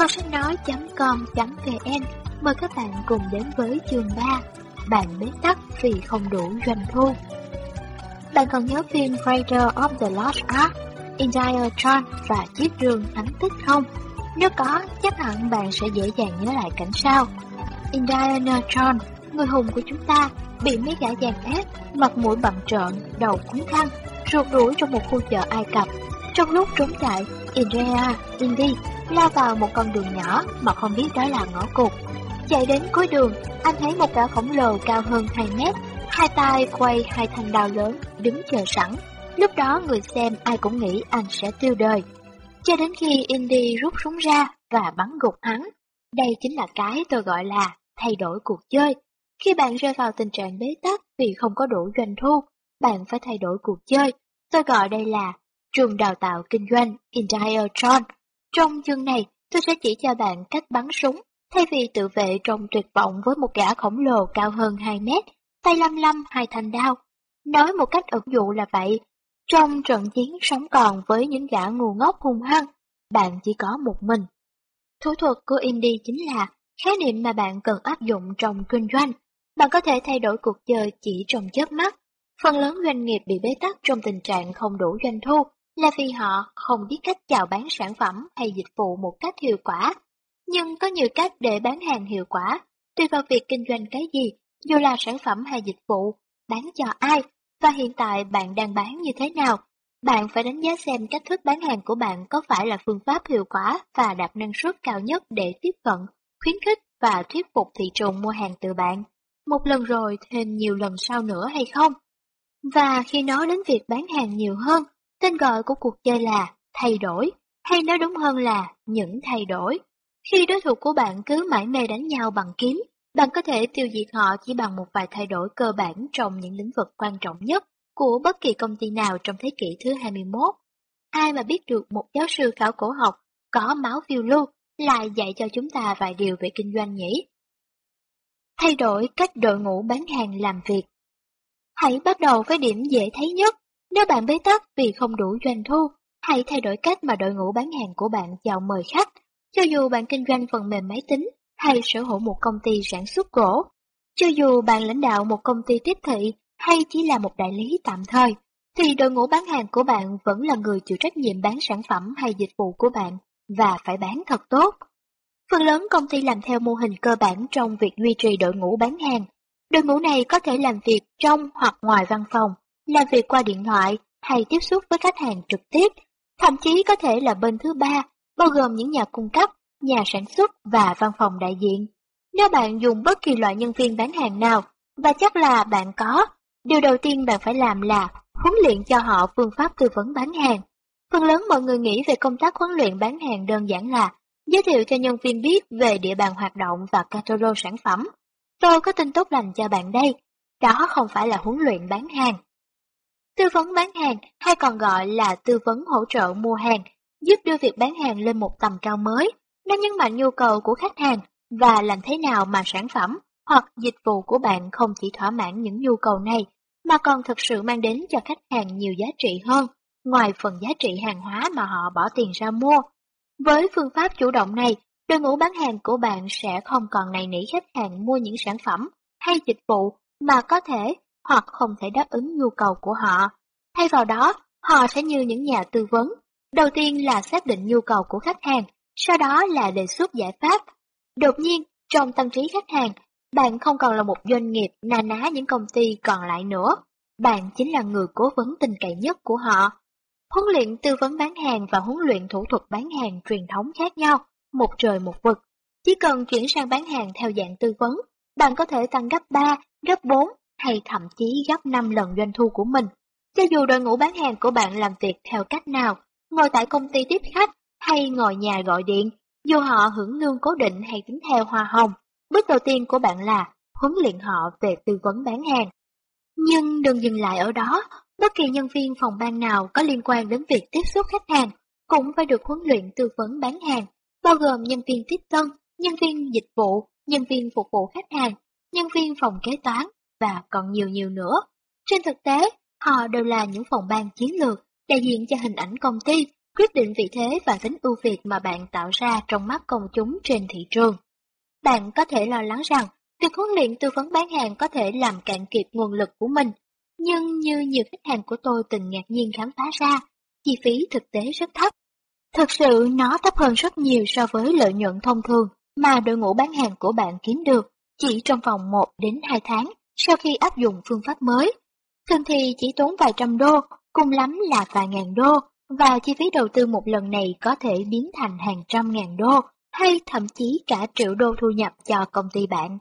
Kho sách nói.com.vn mời các bạn cùng đến với chương 3 Bạn bế tắc vì không đủ doanh thu Bạn còn nhớ phim Raider of the Lost Ark, Indiana Jones và chiếc rương thánh tích không? Nếu có, chắc hẳn bạn sẽ dễ dàng nhớ lại cảnh sau. Indiana Jones, người hùng của chúng ta, bị mấy gã giàn ép, mặt mũi bặm trợn, đầu cuốn khăn, ruột đuổi trong một khu chợ Ai Cập. Trong lúc trốn chạy, Indrea, Indy lao vào một con đường nhỏ mà không biết đó là ngõ cụt. Chạy đến cuối đường, anh thấy một gã khổng lồ cao hơn 2 mét, hai tay quay hai thanh đao lớn, đứng chờ sẵn. Lúc đó người xem ai cũng nghĩ anh sẽ tiêu đời. Cho đến khi Indy rút súng ra và bắn gục hắn. Đây chính là cái tôi gọi là thay đổi cuộc chơi. Khi bạn rơi vào tình trạng bế tắc vì không có đủ doanh thu, bạn phải thay đổi cuộc chơi. Tôi gọi đây là trường đào tạo kinh doanh Entire John. Trong chương này, tôi sẽ chỉ cho bạn cách bắn súng, thay vì tự vệ trong tuyệt vọng với một gã khổng lồ cao hơn 2 mét, tay lăm lăm hai thanh đao. Nói một cách ẩn dụ là vậy, trong trận chiến sống còn với những gã ngu ngốc hung hăng, bạn chỉ có một mình. Thủ thuật của indy chính là khái niệm mà bạn cần áp dụng trong kinh doanh. Bạn có thể thay đổi cuộc chơi chỉ trong chớp mắt. Phần lớn doanh nghiệp bị bế tắc trong tình trạng không đủ doanh thu là vì họ không biết cách chào bán sản phẩm hay dịch vụ một cách hiệu quả. Nhưng có nhiều cách để bán hàng hiệu quả, tùy vào việc kinh doanh cái gì, dù là sản phẩm hay dịch vụ, bán cho ai, và hiện tại bạn đang bán như thế nào. Bạn phải đánh giá xem cách thức bán hàng của bạn có phải là phương pháp hiệu quả và đạt năng suất cao nhất để tiếp cận, khuyến khích và thuyết phục thị trường mua hàng từ bạn. Một lần rồi thêm nhiều lần sau nữa hay không? Và khi nói đến việc bán hàng nhiều hơn, Tên gọi của cuộc chơi là thay đổi, hay nói đúng hơn là những thay đổi. Khi đối thủ của bạn cứ mãi mê đánh nhau bằng kiếm, bạn có thể tiêu diệt họ chỉ bằng một vài thay đổi cơ bản trong những lĩnh vực quan trọng nhất của bất kỳ công ty nào trong thế kỷ thứ 21. Ai mà biết được một giáo sư khảo cổ học có máu phiêu lưu lại dạy cho chúng ta vài điều về kinh doanh nhỉ? Thay đổi cách đội ngũ bán hàng làm việc Hãy bắt đầu với điểm dễ thấy nhất nếu bạn bế tắc vì không đủ doanh thu, hãy thay đổi cách mà đội ngũ bán hàng của bạn chào mời khách. Cho dù bạn kinh doanh phần mềm máy tính hay sở hữu một công ty sản xuất gỗ, cho dù bạn lãnh đạo một công ty tiếp thị hay chỉ là một đại lý tạm thời, thì đội ngũ bán hàng của bạn vẫn là người chịu trách nhiệm bán sản phẩm hay dịch vụ của bạn và phải bán thật tốt. Phần lớn công ty làm theo mô hình cơ bản trong việc duy trì đội ngũ bán hàng. Đội ngũ này có thể làm việc trong hoặc ngoài văn phòng là việc qua điện thoại hay tiếp xúc với khách hàng trực tiếp, thậm chí có thể là bên thứ ba, bao gồm những nhà cung cấp, nhà sản xuất và văn phòng đại diện. Nếu bạn dùng bất kỳ loại nhân viên bán hàng nào, và chắc là bạn có, điều đầu tiên bạn phải làm là huấn luyện cho họ phương pháp tư vấn bán hàng. Phần lớn mọi người nghĩ về công tác huấn luyện bán hàng đơn giản là giới thiệu cho nhân viên biết về địa bàn hoạt động và catalog sản phẩm. Tôi có tin tốt lành cho bạn đây, đó không phải là huấn luyện bán hàng. Tư vấn bán hàng hay còn gọi là tư vấn hỗ trợ mua hàng, giúp đưa việc bán hàng lên một tầm cao mới. Nó nhấn mạnh nhu cầu của khách hàng và làm thế nào mà sản phẩm hoặc dịch vụ của bạn không chỉ thỏa mãn những nhu cầu này, mà còn thực sự mang đến cho khách hàng nhiều giá trị hơn, ngoài phần giá trị hàng hóa mà họ bỏ tiền ra mua. Với phương pháp chủ động này, đội ngũ bán hàng của bạn sẽ không còn này nỉ khách hàng mua những sản phẩm hay dịch vụ mà có thể hoặc không thể đáp ứng nhu cầu của họ. Thay vào đó, họ sẽ như những nhà tư vấn. Đầu tiên là xác định nhu cầu của khách hàng, sau đó là đề xuất giải pháp. Đột nhiên, trong tâm trí khách hàng, bạn không còn là một doanh nghiệp na ná những công ty còn lại nữa. Bạn chính là người cố vấn tình cậy nhất của họ. Huấn luyện tư vấn bán hàng và huấn luyện thủ thuật bán hàng truyền thống khác nhau, một trời một vực. Chỉ cần chuyển sang bán hàng theo dạng tư vấn, bạn có thể tăng gấp 3, gấp 4 hay thậm chí gấp 5 lần doanh thu của mình. Cho dù đội ngũ bán hàng của bạn làm việc theo cách nào, ngồi tại công ty tiếp khách hay ngồi nhà gọi điện, dù họ hưởng lương cố định hay tính theo hoa hồng, bước đầu tiên của bạn là huấn luyện họ về tư vấn bán hàng. Nhưng đừng dừng lại ở đó, bất kỳ nhân viên phòng ban nào có liên quan đến việc tiếp xúc khách hàng cũng phải được huấn luyện tư vấn bán hàng, bao gồm nhân viên tiếp tân, nhân viên dịch vụ, nhân viên phục vụ khách hàng, nhân viên phòng kế toán, và còn nhiều nhiều nữa. Trên thực tế, họ đều là những phòng ban chiến lược, đại diện cho hình ảnh công ty, quyết định vị thế và tính ưu việt mà bạn tạo ra trong mắt công chúng trên thị trường. Bạn có thể lo lắng rằng việc huấn luyện tư vấn bán hàng có thể làm cạn kiệt nguồn lực của mình, nhưng như nhiều khách hàng của tôi từng ngạc nhiên khám phá ra, chi phí thực tế rất thấp. Thực sự nó thấp hơn rất nhiều so với lợi nhuận thông thường mà đội ngũ bán hàng của bạn kiếm được chỉ trong vòng 1 đến 2 tháng sau khi áp dụng phương pháp mới. Thường thì chỉ tốn vài trăm đô, cùng lắm là vài ngàn đô, và chi phí đầu tư một lần này có thể biến thành hàng trăm ngàn đô, hay thậm chí cả triệu đô thu nhập cho công ty bạn.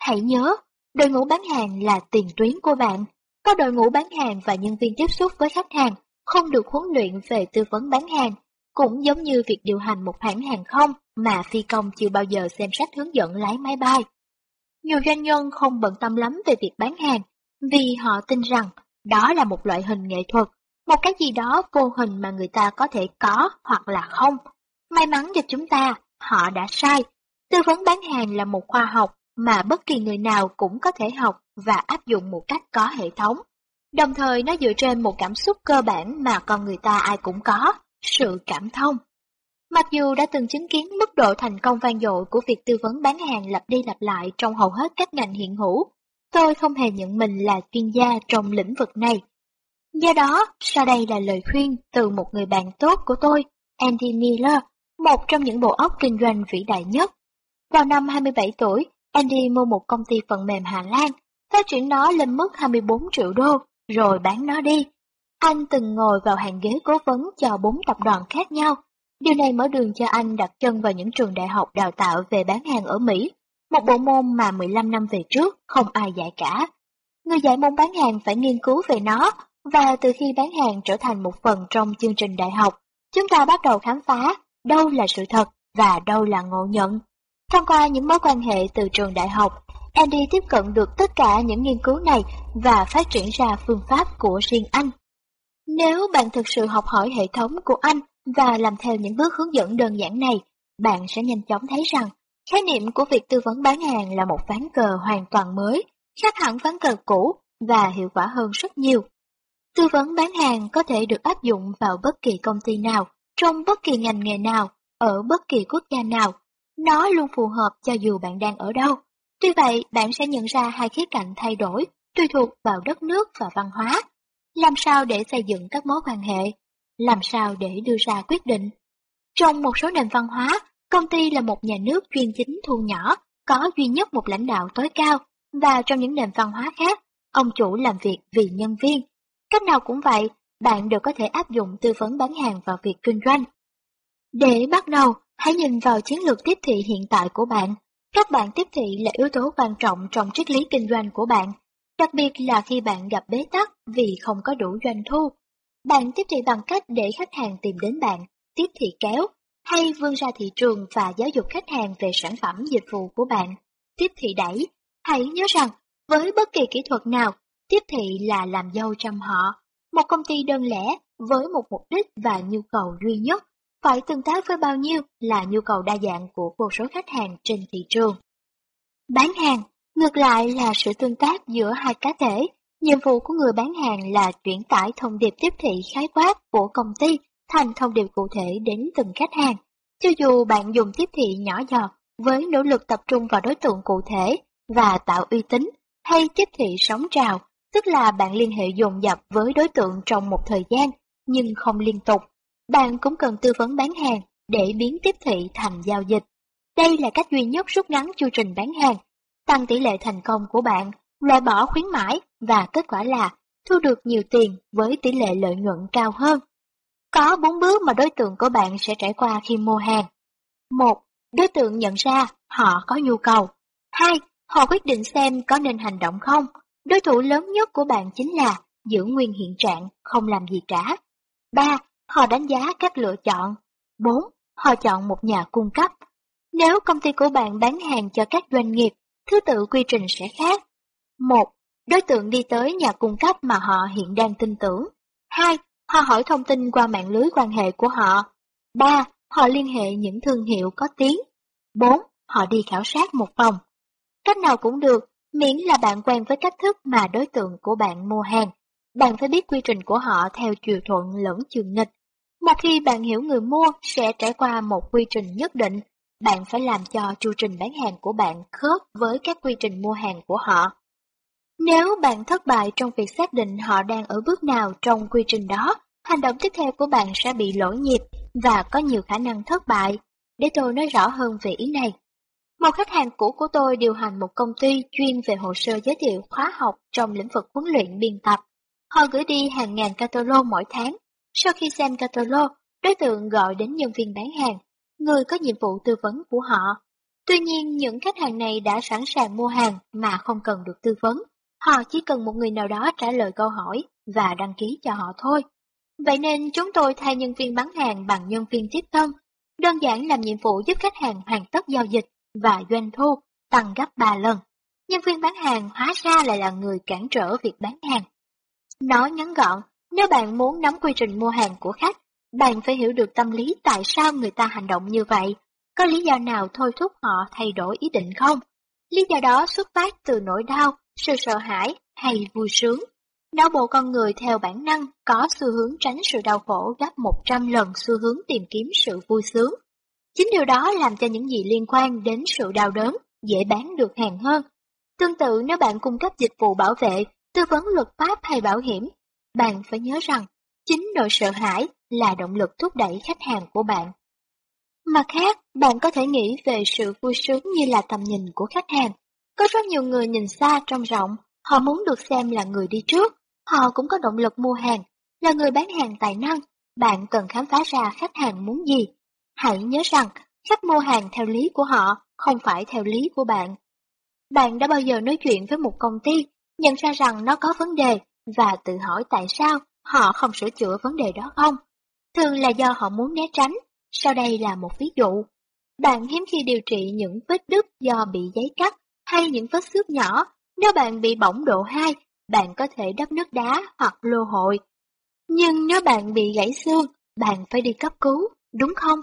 Hãy nhớ, đội ngũ bán hàng là tiền tuyến của bạn. Có đội ngũ bán hàng và nhân viên tiếp xúc với khách hàng, không được huấn luyện về tư vấn bán hàng, cũng giống như việc điều hành một hãng hàng không mà phi công chưa bao giờ xem sách hướng dẫn lái máy bay. Nhiều doanh nhân không bận tâm lắm về việc bán hàng, vì họ tin rằng đó là một loại hình nghệ thuật, một cái gì đó vô hình mà người ta có thể có hoặc là không. May mắn cho chúng ta, họ đã sai. Tư vấn bán hàng là một khoa học mà bất kỳ người nào cũng có thể học và áp dụng một cách có hệ thống. Đồng thời nó dựa trên một cảm xúc cơ bản mà con người ta ai cũng có, sự cảm thông. Mặc dù đã từng chứng kiến mức độ thành công vang dội của việc tư vấn bán hàng lặp đi lặp lại trong hầu hết các ngành hiện hữu, tôi không hề nhận mình là chuyên gia trong lĩnh vực này. Do đó, sau đây là lời khuyên từ một người bạn tốt của tôi, Andy Miller, một trong những bộ óc kinh doanh vĩ đại nhất. Vào năm 27 tuổi, Andy mua một công ty phần mềm Hà Lan, phát triển nó lên mức 24 triệu đô, rồi bán nó đi. Anh từng ngồi vào hàng ghế cố vấn cho bốn tập đoàn khác nhau. Điều này mở đường cho anh đặt chân vào những trường đại học đào tạo về bán hàng ở Mỹ, một bộ môn mà 15 năm về trước không ai dạy cả. Người dạy môn bán hàng phải nghiên cứu về nó, và từ khi bán hàng trở thành một phần trong chương trình đại học, chúng ta bắt đầu khám phá đâu là sự thật và đâu là ngộ nhận. Thông qua những mối quan hệ từ trường đại học, Andy tiếp cận được tất cả những nghiên cứu này và phát triển ra phương pháp của riêng anh. Nếu bạn thực sự học hỏi hệ thống của anh và làm theo những bước hướng dẫn đơn giản này, bạn sẽ nhanh chóng thấy rằng khái niệm của việc tư vấn bán hàng là một ván cờ hoàn toàn mới, khác hẳn ván cờ cũ và hiệu quả hơn rất nhiều. Tư vấn bán hàng có thể được áp dụng vào bất kỳ công ty nào, trong bất kỳ ngành nghề nào, ở bất kỳ quốc gia nào. Nó luôn phù hợp cho dù bạn đang ở đâu. Tuy vậy, bạn sẽ nhận ra hai khía cạnh thay đổi, tùy thuộc vào đất nước và văn hóa. Làm sao để xây dựng các mối quan hệ? Làm sao để đưa ra quyết định? Trong một số nền văn hóa, công ty là một nhà nước chuyên chính thu nhỏ, có duy nhất một lãnh đạo tối cao, và trong những nền văn hóa khác, ông chủ làm việc vì nhân viên. Cách nào cũng vậy, bạn đều có thể áp dụng tư vấn bán hàng vào việc kinh doanh. Để bắt đầu, hãy nhìn vào chiến lược tiếp thị hiện tại của bạn. Các bạn tiếp thị là yếu tố quan trọng trong triết lý kinh doanh của bạn, đặc biệt là khi bạn gặp bế tắc vì không có đủ doanh thu. Bạn tiếp thị bằng cách để khách hàng tìm đến bạn, tiếp thị kéo, hay vươn ra thị trường và giáo dục khách hàng về sản phẩm dịch vụ của bạn, tiếp thị đẩy. Hãy nhớ rằng, với bất kỳ kỹ thuật nào, tiếp thị là làm dâu trong họ. Một công ty đơn lẻ với một mục đích và nhu cầu duy nhất phải tương tác với bao nhiêu là nhu cầu đa dạng của vô số khách hàng trên thị trường. Bán hàng, ngược lại là sự tương tác giữa hai cá thể. Nhiệm vụ của người bán hàng là chuyển tải thông điệp tiếp thị khái quát của công ty thành thông điệp cụ thể đến từng khách hàng. Cho dù bạn dùng tiếp thị nhỏ giọt với nỗ lực tập trung vào đối tượng cụ thể và tạo uy tín, hay tiếp thị sóng trào, tức là bạn liên hệ dồn dập với đối tượng trong một thời gian, nhưng không liên tục. Bạn cũng cần tư vấn bán hàng để biến tiếp thị thành giao dịch. Đây là cách duy nhất rút ngắn chu trình bán hàng, tăng tỷ lệ thành công của bạn, loại bỏ khuyến mãi và kết quả là thu được nhiều tiền với tỷ lệ lợi nhuận cao hơn. Có bốn bước mà đối tượng của bạn sẽ trải qua khi mua hàng. một Đối tượng nhận ra họ có nhu cầu. 2. Họ quyết định xem có nên hành động không. Đối thủ lớn nhất của bạn chính là giữ nguyên hiện trạng, không làm gì cả. 3. Họ đánh giá các lựa chọn. 4. Họ chọn một nhà cung cấp. Nếu công ty của bạn bán hàng cho các doanh nghiệp, thứ tự quy trình sẽ khác. 1. Đối tượng đi tới nhà cung cấp mà họ hiện đang tin tưởng. 2. Họ hỏi thông tin qua mạng lưới quan hệ của họ. 3. Họ liên hệ những thương hiệu có tiếng. 4. Họ đi khảo sát một phòng. Cách nào cũng được, miễn là bạn quen với cách thức mà đối tượng của bạn mua hàng. Bạn phải biết quy trình của họ theo chiều thuận lẫn chiều nghịch. Một khi bạn hiểu người mua sẽ trải qua một quy trình nhất định, bạn phải làm cho chu trình bán hàng của bạn khớp với các quy trình mua hàng của họ. Nếu bạn thất bại trong việc xác định họ đang ở bước nào trong quy trình đó, hành động tiếp theo của bạn sẽ bị lỗi nhịp và có nhiều khả năng thất bại. Để tôi nói rõ hơn về ý này. Một khách hàng cũ của tôi điều hành một công ty chuyên về hồ sơ giới thiệu khóa học trong lĩnh vực huấn luyện biên tập. Họ gửi đi hàng ngàn catalog mỗi tháng. Sau khi xem catalog, đối tượng gọi đến nhân viên bán hàng, người có nhiệm vụ tư vấn của họ. Tuy nhiên, những khách hàng này đã sẵn sàng mua hàng mà không cần được tư vấn. Họ chỉ cần một người nào đó trả lời câu hỏi và đăng ký cho họ thôi. Vậy nên chúng tôi thay nhân viên bán hàng bằng nhân viên tiếp tân, đơn giản làm nhiệm vụ giúp khách hàng hoàn tất giao dịch và doanh thu tăng gấp 3 lần. Nhân viên bán hàng hóa ra lại là người cản trở việc bán hàng. Nói ngắn gọn, nếu bạn muốn nắm quy trình mua hàng của khách, bạn phải hiểu được tâm lý tại sao người ta hành động như vậy, có lý do nào thôi thúc họ thay đổi ý định không? Lý do đó xuất phát từ nỗi đau, sự sợ hãi hay vui sướng. Não bộ con người theo bản năng có xu hướng tránh sự đau khổ gấp 100 lần xu hướng tìm kiếm sự vui sướng. Chính điều đó làm cho những gì liên quan đến sự đau đớn dễ bán được hàng hơn. Tương tự nếu bạn cung cấp dịch vụ bảo vệ, tư vấn luật pháp hay bảo hiểm, bạn phải nhớ rằng chính nỗi sợ hãi là động lực thúc đẩy khách hàng của bạn. Mặt khác, bạn có thể nghĩ về sự vui sướng như là tầm nhìn của khách hàng. Có rất nhiều người nhìn xa trong rộng, họ muốn được xem là người đi trước, họ cũng có động lực mua hàng, là người bán hàng tài năng, bạn cần khám phá ra khách hàng muốn gì. Hãy nhớ rằng, khách mua hàng theo lý của họ, không phải theo lý của bạn. Bạn đã bao giờ nói chuyện với một công ty, nhận ra rằng nó có vấn đề, và tự hỏi tại sao họ không sửa chữa vấn đề đó không? Thường là do họ muốn né tránh, sau đây là một ví dụ. Bạn hiếm khi điều trị những vết đứt do bị giấy cắt hay những vết xước nhỏ. Nếu bạn bị bỏng độ 2, bạn có thể đắp nước đá hoặc lô hội. Nhưng nếu bạn bị gãy xương, bạn phải đi cấp cứu, đúng không?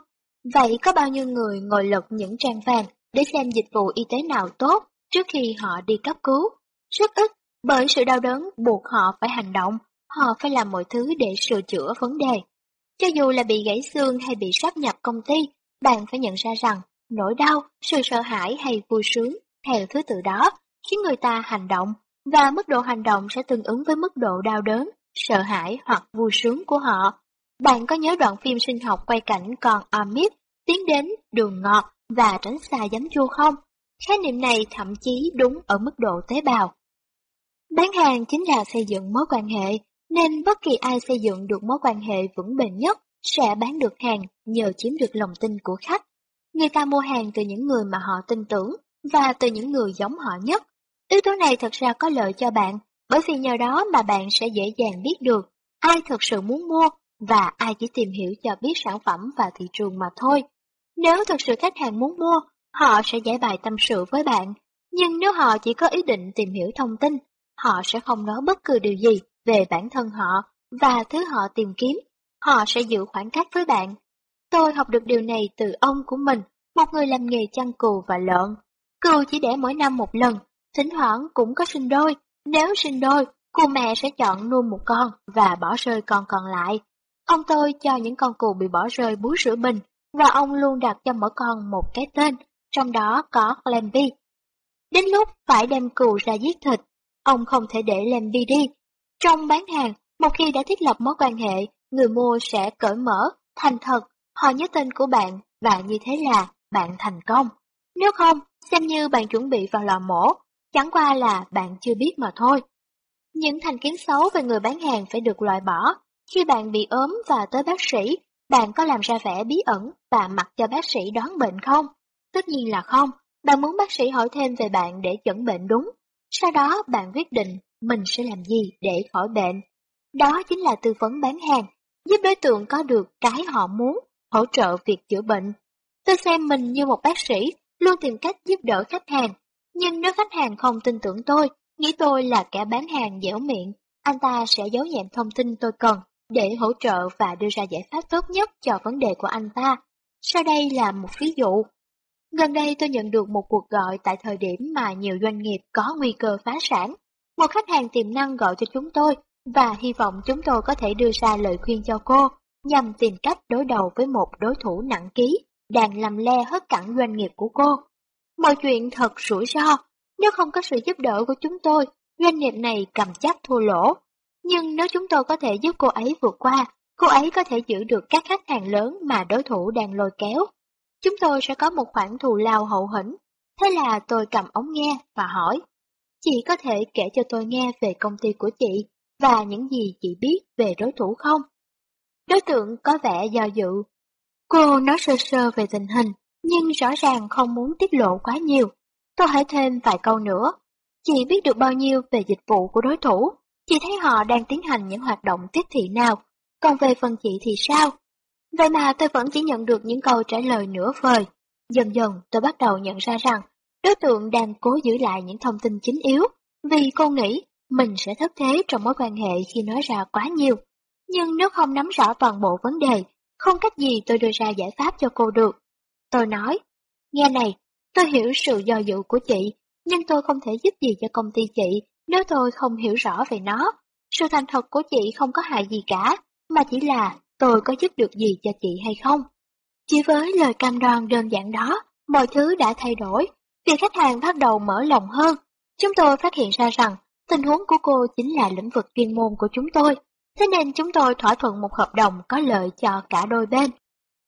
Vậy có bao nhiêu người ngồi lật những trang vàng để xem dịch vụ y tế nào tốt trước khi họ đi cấp cứu? Rất ít, bởi sự đau đớn buộc họ phải hành động, họ phải làm mọi thứ để sửa chữa vấn đề. Cho dù là bị gãy xương hay bị sắp nhập công ty, bạn phải nhận ra rằng nỗi đau, sự sợ hãi hay vui sướng theo thứ tự đó khiến người ta hành động và mức độ hành động sẽ tương ứng với mức độ đau đớn, sợ hãi hoặc vui sướng của họ. Bạn có nhớ đoạn phim sinh học quay cảnh con Amit tiến đến đường ngọt và tránh xa giấm chua không? Khái niệm này thậm chí đúng ở mức độ tế bào. Bán hàng chính là xây dựng mối quan hệ, nên bất kỳ ai xây dựng được mối quan hệ vững bền nhất sẽ bán được hàng nhờ chiếm được lòng tin của khách. Người ta mua hàng từ những người mà họ tin tưởng và từ những người giống họ nhất. Yếu tố này thật ra có lợi cho bạn, bởi vì nhờ đó mà bạn sẽ dễ dàng biết được ai thực sự muốn mua và ai chỉ tìm hiểu cho biết sản phẩm và thị trường mà thôi. Nếu thực sự khách hàng muốn mua, họ sẽ giải bài tâm sự với bạn. Nhưng nếu họ chỉ có ý định tìm hiểu thông tin, họ sẽ không nói bất cứ điều gì về bản thân họ và thứ họ tìm kiếm. Họ sẽ giữ khoảng cách với bạn. Tôi học được điều này từ ông của mình, một người làm nghề chăn cừu và lợn. Cừu chỉ đẻ mỗi năm một lần, thỉnh thoảng cũng có sinh đôi. Nếu sinh đôi, cô mẹ sẽ chọn nuôi một con và bỏ rơi con còn lại. Ông tôi cho những con cừu bị bỏ rơi bú sữa bình và ông luôn đặt cho mỗi con một cái tên, trong đó có Lamby. Đến lúc phải đem cừu ra giết thịt, ông không thể để Lamby đi. Trong bán hàng, một khi đã thiết lập mối quan hệ, người mua sẽ cởi mở, thành thật, họ nhớ tên của bạn và như thế là bạn thành công. Nếu không, xem như bạn chuẩn bị vào lò mổ, chẳng qua là bạn chưa biết mà thôi. Những thành kiến xấu về người bán hàng phải được loại bỏ. Khi bạn bị ốm và tới bác sĩ, bạn có làm ra vẻ bí ẩn và mặc cho bác sĩ đoán bệnh không? Tất nhiên là không, bạn muốn bác sĩ hỏi thêm về bạn để chẩn bệnh đúng. Sau đó bạn quyết định mình sẽ làm gì để khỏi bệnh. Đó chính là tư vấn bán hàng, giúp đối tượng có được cái họ muốn, hỗ trợ việc chữa bệnh. Tôi xem mình như một bác sĩ, luôn tìm cách giúp đỡ khách hàng. Nhưng nếu khách hàng không tin tưởng tôi, nghĩ tôi là kẻ bán hàng dẻo miệng, anh ta sẽ giấu nhẹm thông tin tôi cần để hỗ trợ và đưa ra giải pháp tốt nhất cho vấn đề của anh ta. Sau đây là một ví dụ. Gần đây tôi nhận được một cuộc gọi tại thời điểm mà nhiều doanh nghiệp có nguy cơ phá sản. Một khách hàng tiềm năng gọi cho chúng tôi và hy vọng chúng tôi có thể đưa ra lời khuyên cho cô. nhằm tìm cách đối đầu với một đối thủ nặng ký, đang làm le hết cẳng doanh nghiệp của cô. Mọi chuyện thật rủi ro, nếu không có sự giúp đỡ của chúng tôi, doanh nghiệp này cầm chắc thua lỗ. Nhưng nếu chúng tôi có thể giúp cô ấy vượt qua, cô ấy có thể giữ được các khách hàng lớn mà đối thủ đang lôi kéo. Chúng tôi sẽ có một khoản thù lao hậu hĩnh. Thế là tôi cầm ống nghe và hỏi, chị có thể kể cho tôi nghe về công ty của chị và những gì chị biết về đối thủ không? Đối tượng có vẻ do dự. Cô nói sơ sơ về tình hình, nhưng rõ ràng không muốn tiết lộ quá nhiều. Tôi hỏi thêm vài câu nữa. Chị biết được bao nhiêu về dịch vụ của đối thủ? Chị thấy họ đang tiến hành những hoạt động tiếp thị nào? Còn về phần chị thì sao? Vậy mà tôi vẫn chỉ nhận được những câu trả lời nửa vời. Dần dần tôi bắt đầu nhận ra rằng đối tượng đang cố giữ lại những thông tin chính yếu vì cô nghĩ mình sẽ thất thế trong mối quan hệ khi nói ra quá nhiều. Nhưng nếu không nắm rõ toàn bộ vấn đề, không cách gì tôi đưa ra giải pháp cho cô được. Tôi nói, nghe này, tôi hiểu sự do dự của chị, nhưng tôi không thể giúp gì cho công ty chị nếu tôi không hiểu rõ về nó. Sự thành thật của chị không có hại gì cả, mà chỉ là tôi có giúp được gì cho chị hay không. Chỉ với lời cam đoan đơn giản đó, mọi thứ đã thay đổi. Vì khách hàng bắt đầu mở lòng hơn, chúng tôi phát hiện ra rằng tình huống của cô chính là lĩnh vực chuyên môn của chúng tôi. Thế nên chúng tôi thỏa thuận một hợp đồng có lợi cho cả đôi bên.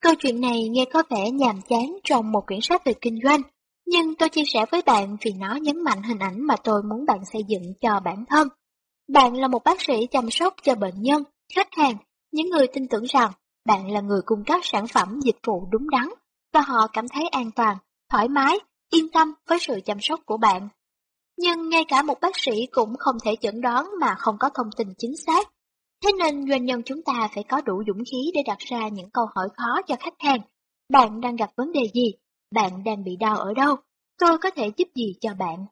Câu chuyện này nghe có vẻ nhàm chán trong một quyển sách về kinh doanh, nhưng tôi chia sẻ với bạn vì nó nhấn mạnh hình ảnh mà tôi muốn bạn xây dựng cho bản thân. Bạn là một bác sĩ chăm sóc cho bệnh nhân, khách hàng, những người tin tưởng rằng bạn là người cung cấp sản phẩm dịch vụ đúng đắn và họ cảm thấy an toàn, thoải mái, yên tâm với sự chăm sóc của bạn. Nhưng ngay cả một bác sĩ cũng không thể chẩn đoán mà không có thông tin chính xác. Thế nên doanh nhân chúng ta phải có đủ dũng khí để đặt ra những câu hỏi khó cho khách hàng. Bạn đang gặp vấn đề gì? Bạn đang bị đau ở đâu? Tôi có thể giúp gì cho bạn?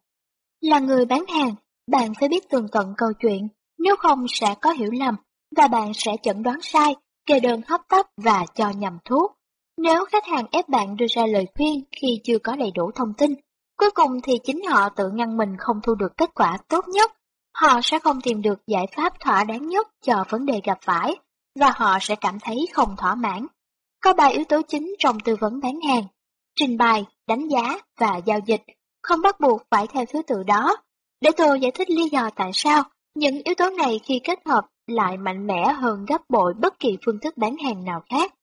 Là người bán hàng, bạn phải biết tường tận câu chuyện, nếu không sẽ có hiểu lầm, và bạn sẽ chẩn đoán sai, kê đơn hấp tấp và cho nhầm thuốc. Nếu khách hàng ép bạn đưa ra lời khuyên khi chưa có đầy đủ thông tin, cuối cùng thì chính họ tự ngăn mình không thu được kết quả tốt nhất. Họ sẽ không tìm được giải pháp thỏa đáng nhất cho vấn đề gặp phải, và họ sẽ cảm thấy không thỏa mãn. Có ba yếu tố chính trong tư vấn bán hàng, trình bày, đánh giá và giao dịch, không bắt buộc phải theo thứ tự đó. Để tôi giải thích lý do tại sao những yếu tố này khi kết hợp lại mạnh mẽ hơn gấp bội bất kỳ phương thức bán hàng nào khác.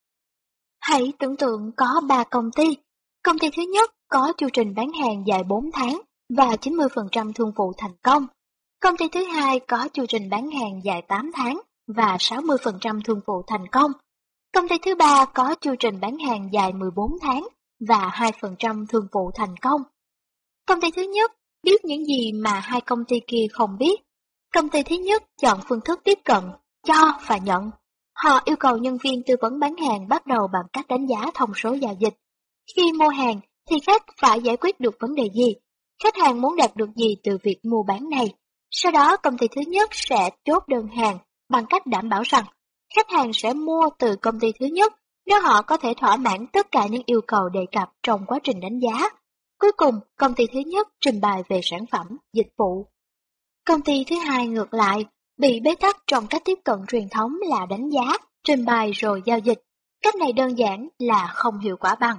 Hãy tưởng tượng có 3 công ty. Công ty thứ nhất có chu trình bán hàng dài 4 tháng và 90% thương vụ thành công. Công ty thứ hai có chu trình bán hàng dài 8 tháng và 60% thương vụ thành công. Công ty thứ ba có chu trình bán hàng dài 14 tháng và 2% thương vụ thành công. Công ty thứ nhất biết những gì mà hai công ty kia không biết. Công ty thứ nhất chọn phương thức tiếp cận, cho và nhận. Họ yêu cầu nhân viên tư vấn bán hàng bắt đầu bằng cách đánh giá thông số giao dịch. Khi mua hàng thì khách phải giải quyết được vấn đề gì? Khách hàng muốn đạt được gì từ việc mua bán này? Sau đó công ty thứ nhất sẽ chốt đơn hàng bằng cách đảm bảo rằng khách hàng sẽ mua từ công ty thứ nhất nếu họ có thể thỏa mãn tất cả những yêu cầu đề cập trong quá trình đánh giá. Cuối cùng, công ty thứ nhất trình bày về sản phẩm, dịch vụ. Công ty thứ hai ngược lại, bị bế tắc trong cách tiếp cận truyền thống là đánh giá, trình bày rồi giao dịch. Cách này đơn giản là không hiệu quả bằng.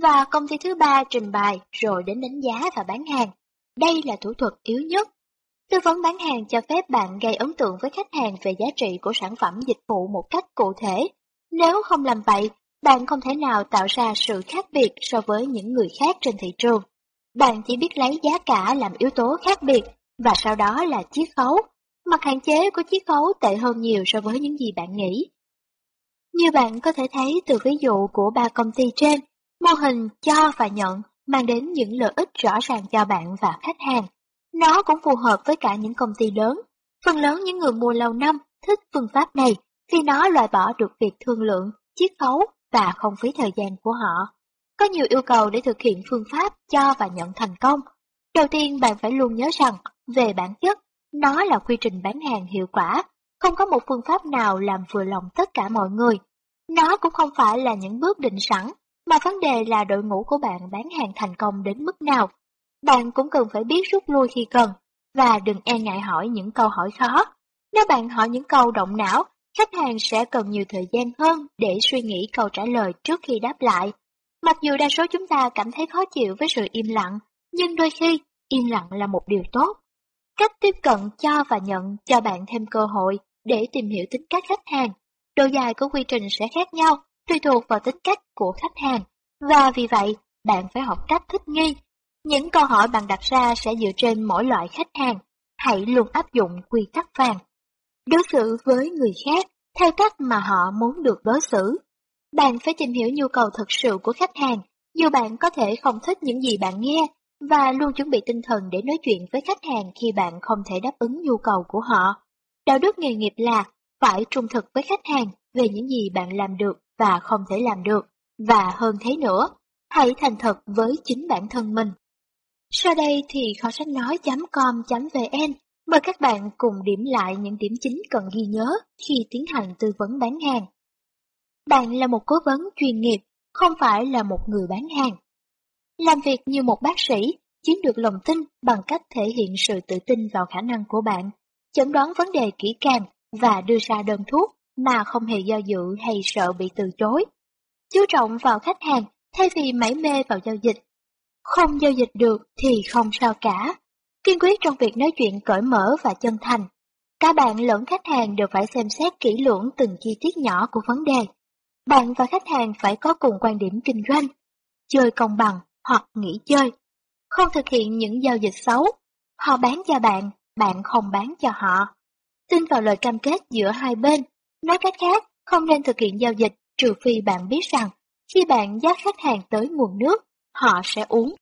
Và công ty thứ ba trình bày rồi đến đánh giá và bán hàng. Đây là thủ thuật yếu nhất. Tư vấn bán hàng cho phép bạn gây ấn tượng với khách hàng về giá trị của sản phẩm dịch vụ một cách cụ thể nếu không làm vậy, bạn không thể nào tạo ra sự khác biệt so với những người khác trên thị trường. Bạn chỉ biết lấy giá cả làm yếu tố khác biệt, và sau đó là chiết khấu. Mặt hạn chế của chiết khấu tệ hơn nhiều so với những gì bạn nghĩ. Như bạn có thể thấy từ ví dụ của ba công ty trên, mô hình cho và nhận mang đến những lợi ích rõ ràng cho bạn và khách hàng. Nó cũng phù hợp với cả những công ty lớn. Phần lớn những người mua lâu năm thích phương pháp này khi nó loại bỏ được việc thương lượng, chiết khấu và không phí thời gian của họ. Có nhiều yêu cầu để thực hiện phương pháp cho và nhận thành công. Đầu tiên bạn phải luôn nhớ rằng, về bản chất, nó là quy trình bán hàng hiệu quả, không có một phương pháp nào làm vừa lòng tất cả mọi người. Nó cũng không phải là những bước định sẵn, mà vấn đề là đội ngũ của bạn bán hàng thành công đến mức nào. Bạn cũng cần phải biết rút lui khi cần, và đừng e ngại hỏi những câu hỏi khó. Nếu bạn hỏi những câu động não khách hàng sẽ cần nhiều thời gian hơn để suy nghĩ câu trả lời trước khi đáp lại. Mặc dù đa số chúng ta cảm thấy khó chịu với sự im lặng, nhưng đôi khi im lặng là một điều tốt. Cách tiếp cận cho và nhận cho bạn thêm cơ hội để tìm hiểu tính cách khách hàng. Độ dài của quy trình sẽ khác nhau, tùy thuộc vào tính cách của khách hàng. Và vì vậy, bạn phải học cách thích nghi. Những câu hỏi bạn đặt ra sẽ dựa trên mỗi loại khách hàng. Hãy luôn áp dụng quy tắc vàng. Đối xử với người khác theo cách mà họ muốn được đối xử. Bạn phải tìm hiểu nhu cầu thực sự của khách hàng, dù bạn có thể không thích những gì bạn nghe, và luôn chuẩn bị tinh thần để nói chuyện với khách hàng khi bạn không thể đáp ứng nhu cầu của họ. Đạo đức nghề nghiệp là phải trung thực với khách hàng về những gì bạn làm được và không thể làm được, và hơn thế nữa, hãy thành thật với chính bản thân mình. Sau đây thì kho sách nói.com.vn mời các bạn cùng điểm lại những điểm chính cần ghi nhớ khi tiến hành tư vấn bán hàng. Bạn là một cố vấn chuyên nghiệp, không phải là một người bán hàng. Làm việc như một bác sĩ, chiếm được lòng tin bằng cách thể hiện sự tự tin vào khả năng của bạn, chẩn đoán vấn đề kỹ càng và đưa ra đơn thuốc mà không hề do dự hay sợ bị từ chối. Chú trọng vào khách hàng thay vì mãi mê vào giao dịch. Không giao dịch được thì không sao cả. Kiên quyết trong việc nói chuyện cởi mở và chân thành. Cả bạn lẫn khách hàng đều phải xem xét kỹ lưỡng từng chi tiết nhỏ của vấn đề. Bạn và khách hàng phải có cùng quan điểm kinh doanh, chơi công bằng hoặc nghỉ chơi. Không thực hiện những giao dịch xấu, họ bán cho bạn, bạn không bán cho họ. Tin vào lời cam kết giữa hai bên. Nói cách khác, không nên thực hiện giao dịch trừ phi bạn biết rằng khi bạn dắt khách hàng tới nguồn nước, họ sẽ uống.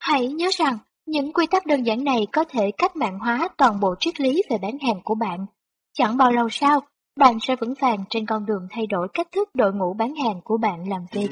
Hãy nhớ rằng, những quy tắc đơn giản này có thể cách mạng hóa toàn bộ triết lý về bán hàng của bạn. Chẳng bao lâu sau, bạn sẽ vững vàng trên con đường thay đổi cách thức đội ngũ bán hàng của bạn làm việc.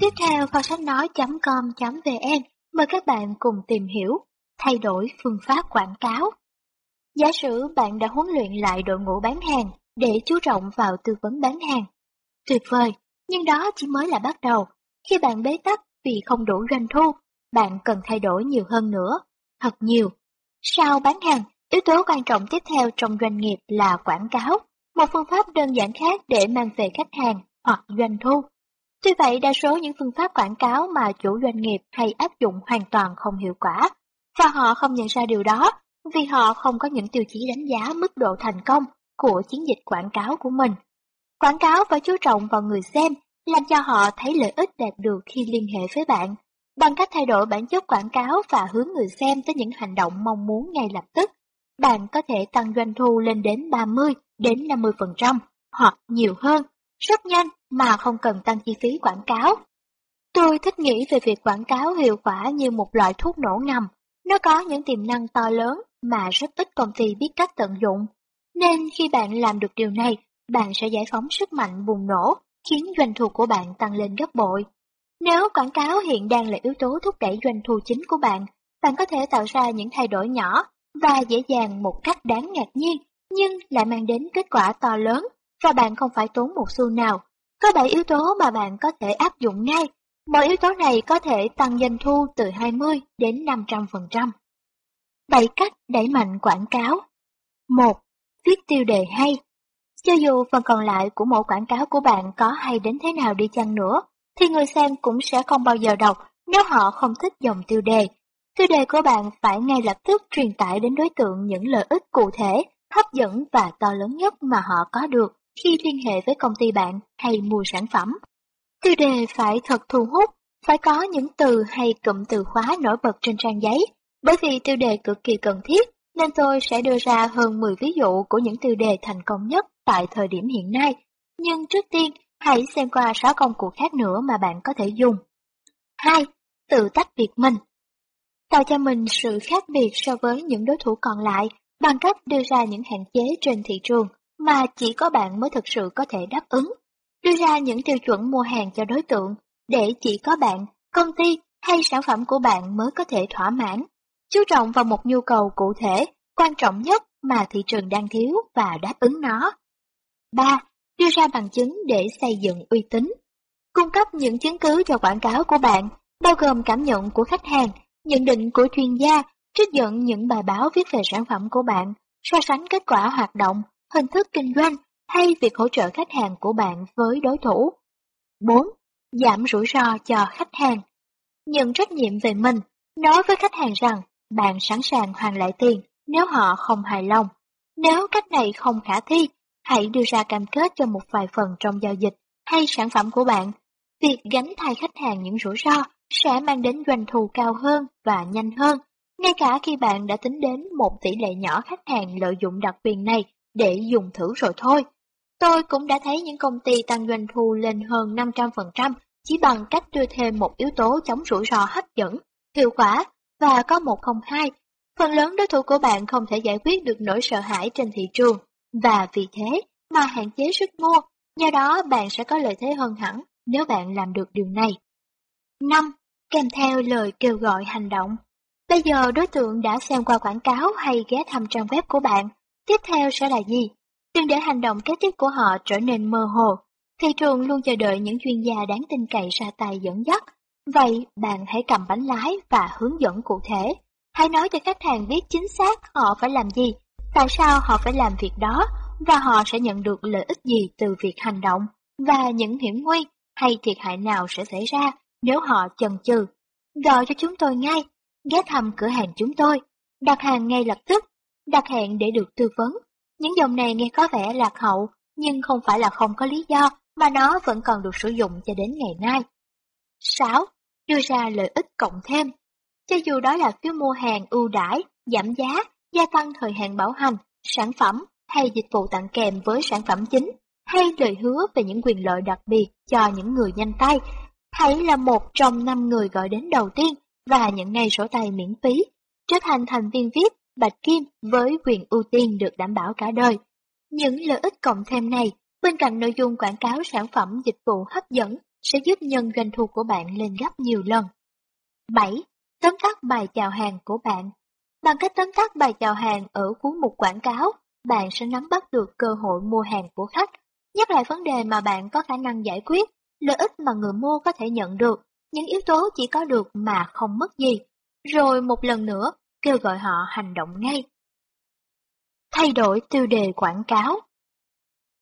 Tiếp theo kho sách nói.com.vn mời các bạn cùng tìm hiểu thay đổi phương pháp quảng cáo. Giả sử bạn đã huấn luyện lại đội ngũ bán hàng để chú trọng vào tư vấn bán hàng. Tuyệt vời, nhưng đó chỉ mới là bắt đầu. Khi bạn bế tắc vì không đủ doanh thu, bạn cần thay đổi nhiều hơn nữa, thật nhiều. Sau bán hàng, yếu tố quan trọng tiếp theo trong doanh nghiệp là quảng cáo, một phương pháp đơn giản khác để mang về khách hàng hoặc doanh thu. Tuy vậy, đa số những phương pháp quảng cáo mà chủ doanh nghiệp hay áp dụng hoàn toàn không hiệu quả, và họ không nhận ra điều đó vì họ không có những tiêu chí đánh giá mức độ thành công của chiến dịch quảng cáo của mình. Quảng cáo phải chú trọng vào người xem, làm cho họ thấy lợi ích đạt được khi liên hệ với bạn. Bằng cách thay đổi bản chất quảng cáo và hướng người xem tới những hành động mong muốn ngay lập tức, bạn có thể tăng doanh thu lên đến 30 đến 50% hoặc nhiều hơn, rất nhanh mà không cần tăng chi phí quảng cáo. Tôi thích nghĩ về việc quảng cáo hiệu quả như một loại thuốc nổ ngầm. Nó có những tiềm năng to lớn mà rất ít công ty biết cách tận dụng. Nên khi bạn làm được điều này, bạn sẽ giải phóng sức mạnh bùng nổ, khiến doanh thu của bạn tăng lên gấp bội. Nếu quảng cáo hiện đang là yếu tố thúc đẩy doanh thu chính của bạn, bạn có thể tạo ra những thay đổi nhỏ và dễ dàng một cách đáng ngạc nhiên, nhưng lại mang đến kết quả to lớn và bạn không phải tốn một xu nào. Có 7 yếu tố mà bạn có thể áp dụng ngay. Mỗi yếu tố này có thể tăng doanh thu từ 20 đến 500%. 7 cách đẩy mạnh quảng cáo 1 viết tiêu đề hay. Cho dù phần còn lại của mẫu quảng cáo của bạn có hay đến thế nào đi chăng nữa, thì người xem cũng sẽ không bao giờ đọc nếu họ không thích dòng tiêu đề. Tiêu đề của bạn phải ngay lập tức truyền tải đến đối tượng những lợi ích cụ thể, hấp dẫn và to lớn nhất mà họ có được khi liên hệ với công ty bạn hay mua sản phẩm. Tiêu đề phải thật thu hút, phải có những từ hay cụm từ khóa nổi bật trên trang giấy, bởi vì tiêu đề cực kỳ cần thiết nên tôi sẽ đưa ra hơn 10 ví dụ của những tiêu đề thành công nhất tại thời điểm hiện nay. Nhưng trước tiên, hãy xem qua 6 công cụ khác nữa mà bạn có thể dùng. 2. Tự tách biệt mình Tạo cho mình sự khác biệt so với những đối thủ còn lại bằng cách đưa ra những hạn chế trên thị trường mà chỉ có bạn mới thực sự có thể đáp ứng. Đưa ra những tiêu chuẩn mua hàng cho đối tượng để chỉ có bạn, công ty hay sản phẩm của bạn mới có thể thỏa mãn chú trọng vào một nhu cầu cụ thể, quan trọng nhất mà thị trường đang thiếu và đáp ứng nó. 3. Đưa ra bằng chứng để xây dựng uy tín. Cung cấp những chứng cứ cho quảng cáo của bạn, bao gồm cảm nhận của khách hàng, nhận định của chuyên gia, trích dẫn những bài báo viết về sản phẩm của bạn, so sánh kết quả hoạt động, hình thức kinh doanh hay việc hỗ trợ khách hàng của bạn với đối thủ. 4. Giảm rủi ro cho khách hàng. Nhận trách nhiệm về mình, nói với khách hàng rằng bạn sẵn sàng hoàn lại tiền nếu họ không hài lòng. Nếu cách này không khả thi, hãy đưa ra cam kết cho một vài phần trong giao dịch hay sản phẩm của bạn. Việc gánh thay khách hàng những rủi ro sẽ mang đến doanh thu cao hơn và nhanh hơn, ngay cả khi bạn đã tính đến một tỷ lệ nhỏ khách hàng lợi dụng đặc quyền này để dùng thử rồi thôi. Tôi cũng đã thấy những công ty tăng doanh thu lên hơn 500% chỉ bằng cách đưa thêm một yếu tố chống rủi ro hấp dẫn, hiệu quả và có 102. Phần lớn đối thủ của bạn không thể giải quyết được nỗi sợ hãi trên thị trường và vì thế mà hạn chế sức mua, do đó bạn sẽ có lợi thế hơn hẳn nếu bạn làm được điều này. 5. Kèm theo lời kêu gọi hành động. Bây giờ đối tượng đã xem qua quảng cáo hay ghé thăm trang web của bạn. Tiếp theo sẽ là gì? Đừng để hành động kế tiếp của họ trở nên mơ hồ. Thị trường luôn chờ đợi những chuyên gia đáng tin cậy ra tay dẫn dắt. Vậy bạn hãy cầm bánh lái và hướng dẫn cụ thể. Hãy nói cho khách hàng biết chính xác họ phải làm gì, tại sao họ phải làm việc đó và họ sẽ nhận được lợi ích gì từ việc hành động và những hiểm nguy hay thiệt hại nào sẽ xảy ra nếu họ chần chừ. Gọi cho chúng tôi ngay, ghé thăm cửa hàng chúng tôi, đặt hàng ngay lập tức, đặt hẹn để được tư vấn. Những dòng này nghe có vẻ lạc hậu, nhưng không phải là không có lý do mà nó vẫn còn được sử dụng cho đến ngày nay. 6. Đưa ra lợi ích cộng thêm. Cho dù đó là phiếu mua hàng ưu đãi, giảm giá, gia tăng thời hạn bảo hành, sản phẩm hay dịch vụ tặng kèm với sản phẩm chính, hay lời hứa về những quyền lợi đặc biệt cho những người nhanh tay, hãy là một trong năm người gọi đến đầu tiên và nhận ngay sổ tay miễn phí, trở thành thành viên VIP Bạch Kim với quyền ưu tiên được đảm bảo cả đời. Những lợi ích cộng thêm này, bên cạnh nội dung quảng cáo sản phẩm dịch vụ hấp dẫn, sẽ giúp nhân doanh thu của bạn lên gấp nhiều lần. 7. Tóm tắt bài chào hàng của bạn Bằng cách tóm tắt bài chào hàng ở cuối mục quảng cáo, bạn sẽ nắm bắt được cơ hội mua hàng của khách, nhắc lại vấn đề mà bạn có khả năng giải quyết, lợi ích mà người mua có thể nhận được, những yếu tố chỉ có được mà không mất gì. Rồi một lần nữa, kêu gọi họ hành động ngay. Thay đổi tiêu đề quảng cáo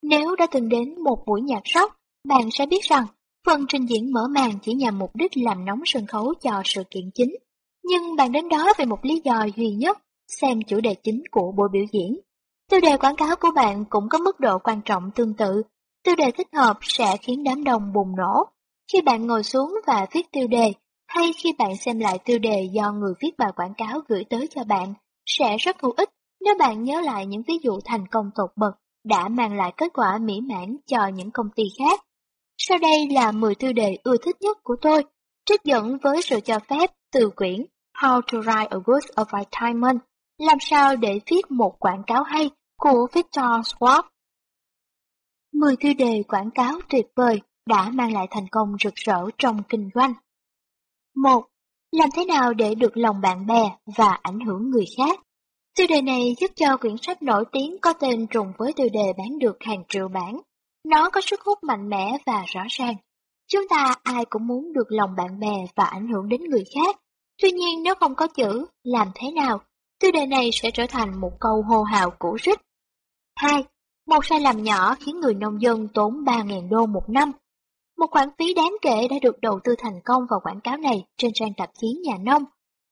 Nếu đã từng đến một buổi nhạc rock, bạn sẽ biết rằng phần trình diễn mở màn chỉ nhằm mục đích làm nóng sân khấu cho sự kiện chính. Nhưng bạn đến đó vì một lý do duy nhất, xem chủ đề chính của buổi biểu diễn. Tiêu đề quảng cáo của bạn cũng có mức độ quan trọng tương tự. Tiêu đề thích hợp sẽ khiến đám đông bùng nổ. Khi bạn ngồi xuống và viết tiêu đề, hay khi bạn xem lại tiêu đề do người viết bài quảng cáo gửi tới cho bạn, sẽ rất hữu ích nếu bạn nhớ lại những ví dụ thành công tột bậc đã mang lại kết quả mỹ mãn cho những công ty khác. Sau đây là 10 tiêu đề ưa thích nhất của tôi, trích dẫn với sự cho phép từ quyển How to Write a Good Advertisement, làm sao để viết một quảng cáo hay của Victor Schwab. 10 tiêu đề quảng cáo tuyệt vời đã mang lại thành công rực rỡ trong kinh doanh. 1. Làm thế nào để được lòng bạn bè và ảnh hưởng người khác? Tiêu đề này giúp cho quyển sách nổi tiếng có tên trùng với tiêu đề bán được hàng triệu bản. Nó có sức hút mạnh mẽ và rõ ràng. Chúng ta ai cũng muốn được lòng bạn bè và ảnh hưởng đến người khác. Tuy nhiên nếu không có chữ, làm thế nào? Tiêu đề này sẽ trở thành một câu hô hào cũ rích. 2. Một sai lầm nhỏ khiến người nông dân tốn 3.000 đô một năm một khoản phí đáng kể đã được đầu tư thành công vào quảng cáo này trên trang tạp chí nhà nông.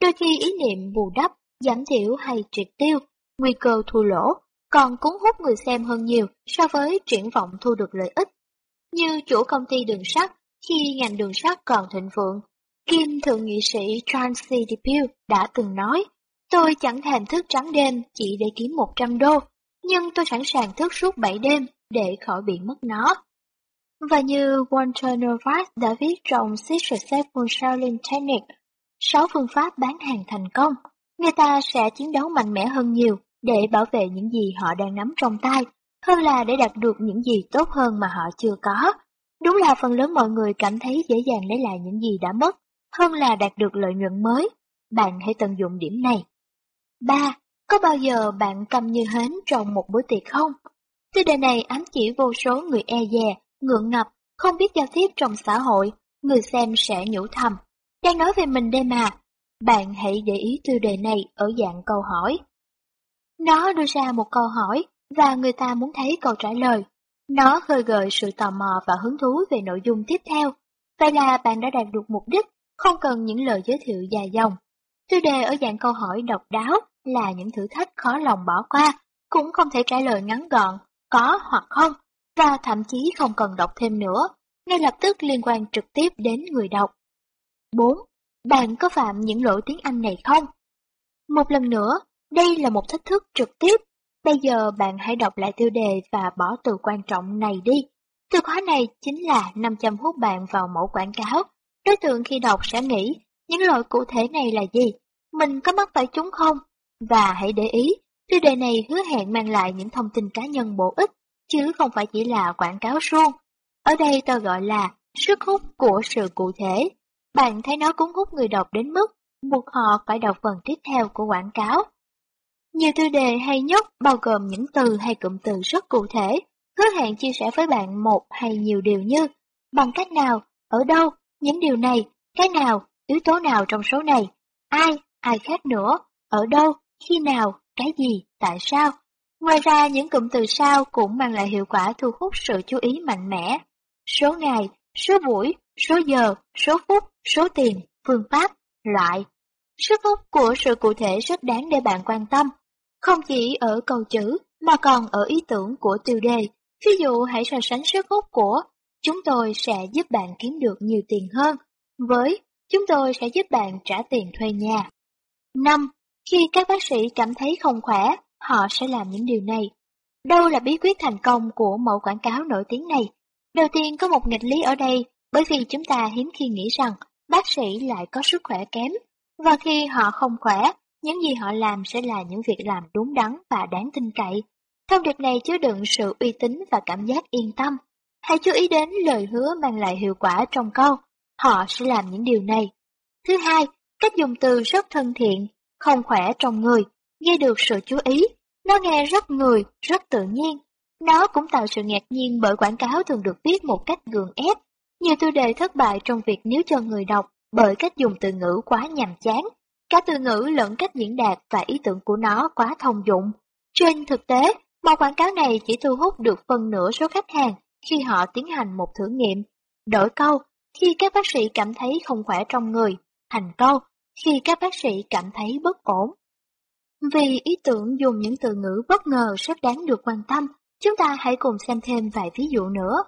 Đôi khi ý niệm bù đắp, giảm thiểu hay triệt tiêu, nguy cơ thua lỗ, còn cuốn hút người xem hơn nhiều so với triển vọng thu được lợi ích. Như chủ công ty đường sắt, khi ngành đường sắt còn thịnh vượng, Kim Thượng nghị sĩ John C. DePew đã từng nói, tôi chẳng thèm thức trắng đêm chỉ để kiếm 100 đô, nhưng tôi sẵn sàng thức suốt 7 đêm để khỏi bị mất nó. Và như Walter Novak đã viết trong Six Successful Selling Technique, 6 phương pháp bán hàng thành công, người ta sẽ chiến đấu mạnh mẽ hơn nhiều để bảo vệ những gì họ đang nắm trong tay, hơn là để đạt được những gì tốt hơn mà họ chưa có. Đúng là phần lớn mọi người cảm thấy dễ dàng lấy lại những gì đã mất, hơn là đạt được lợi nhuận mới. Bạn hãy tận dụng điểm này. 3. Có bao giờ bạn cầm như hến trong một bữa tiệc không? Tiêu đề này ám chỉ vô số người e dè, ngượng ngập, không biết giao tiếp trong xã hội, người xem sẽ nhủ thầm. Đang nói về mình đây mà. Bạn hãy để ý tiêu đề này ở dạng câu hỏi. Nó đưa ra một câu hỏi và người ta muốn thấy câu trả lời. Nó khơi gợi sự tò mò và hứng thú về nội dung tiếp theo. Vậy là bạn đã đạt được mục đích, không cần những lời giới thiệu dài dòng. Tiêu đề ở dạng câu hỏi độc đáo là những thử thách khó lòng bỏ qua, cũng không thể trả lời ngắn gọn, có hoặc không, và thậm chí không cần đọc thêm nữa, ngay lập tức liên quan trực tiếp đến người đọc. 4. Bạn có phạm những lỗi tiếng Anh này không? Một lần nữa, đây là một thách thức trực tiếp. Bây giờ bạn hãy đọc lại tiêu đề và bỏ từ quan trọng này đi. Từ khóa này chính là 500 hút bạn vào mẫu quảng cáo. Đối tượng khi đọc sẽ nghĩ, những lỗi cụ thể này là gì? Mình có mắc phải chúng không? Và hãy để ý, tiêu đề này hứa hẹn mang lại những thông tin cá nhân bổ ích, chứ không phải chỉ là quảng cáo suông. Ở đây tôi gọi là sức hút của sự cụ thể. Bạn thấy nó cuốn hút người đọc đến mức buộc họ phải đọc phần tiếp theo của quảng cáo. Nhiều tiêu đề hay nhất bao gồm những từ hay cụm từ rất cụ thể, hứa hẹn chia sẻ với bạn một hay nhiều điều như bằng cách nào, ở đâu, những điều này, cái nào, yếu tố nào trong số này, ai, ai khác nữa, ở đâu, khi nào, cái gì, tại sao. Ngoài ra những cụm từ sau cũng mang lại hiệu quả thu hút sự chú ý mạnh mẽ. Số ngày, số buổi, số giờ, số phút, số tiền, phương pháp, loại. Sức hút của sự cụ thể rất đáng để bạn quan tâm, không chỉ ở câu chữ mà còn ở ý tưởng của tiêu đề. Ví dụ hãy so sánh sức hút của chúng tôi sẽ giúp bạn kiếm được nhiều tiền hơn với chúng tôi sẽ giúp bạn trả tiền thuê nhà. 5. Khi các bác sĩ cảm thấy không khỏe, họ sẽ làm những điều này. Đâu là bí quyết thành công của mẫu quảng cáo nổi tiếng này? Đầu tiên có một nghịch lý ở đây, bởi vì chúng ta hiếm khi nghĩ rằng bác sĩ lại có sức khỏe kém, và khi họ không khỏe, những gì họ làm sẽ là những việc làm đúng đắn và đáng tin cậy. Thông điệp này chứa đựng sự uy tín và cảm giác yên tâm. Hãy chú ý đến lời hứa mang lại hiệu quả trong câu, họ sẽ làm những điều này. Thứ hai, cách dùng từ rất thân thiện, không khỏe trong người, gây được sự chú ý. Nó nghe rất người, rất tự nhiên. Nó cũng tạo sự ngạc nhiên bởi quảng cáo thường được viết một cách gượng ép. Nhiều tiêu đề thất bại trong việc níu cho người đọc bởi cách dùng từ ngữ quá nhàm chán. Cả từ ngữ lẫn cách diễn đạt và ý tưởng của nó quá thông dụng. Trên thực tế, một quảng cáo này chỉ thu hút được phần nửa số khách hàng khi họ tiến hành một thử nghiệm. Đổi câu, khi các bác sĩ cảm thấy không khỏe trong người, thành câu, khi các bác sĩ cảm thấy bất ổn. Vì ý tưởng dùng những từ ngữ bất ngờ rất đáng được quan tâm, chúng ta hãy cùng xem thêm vài ví dụ nữa.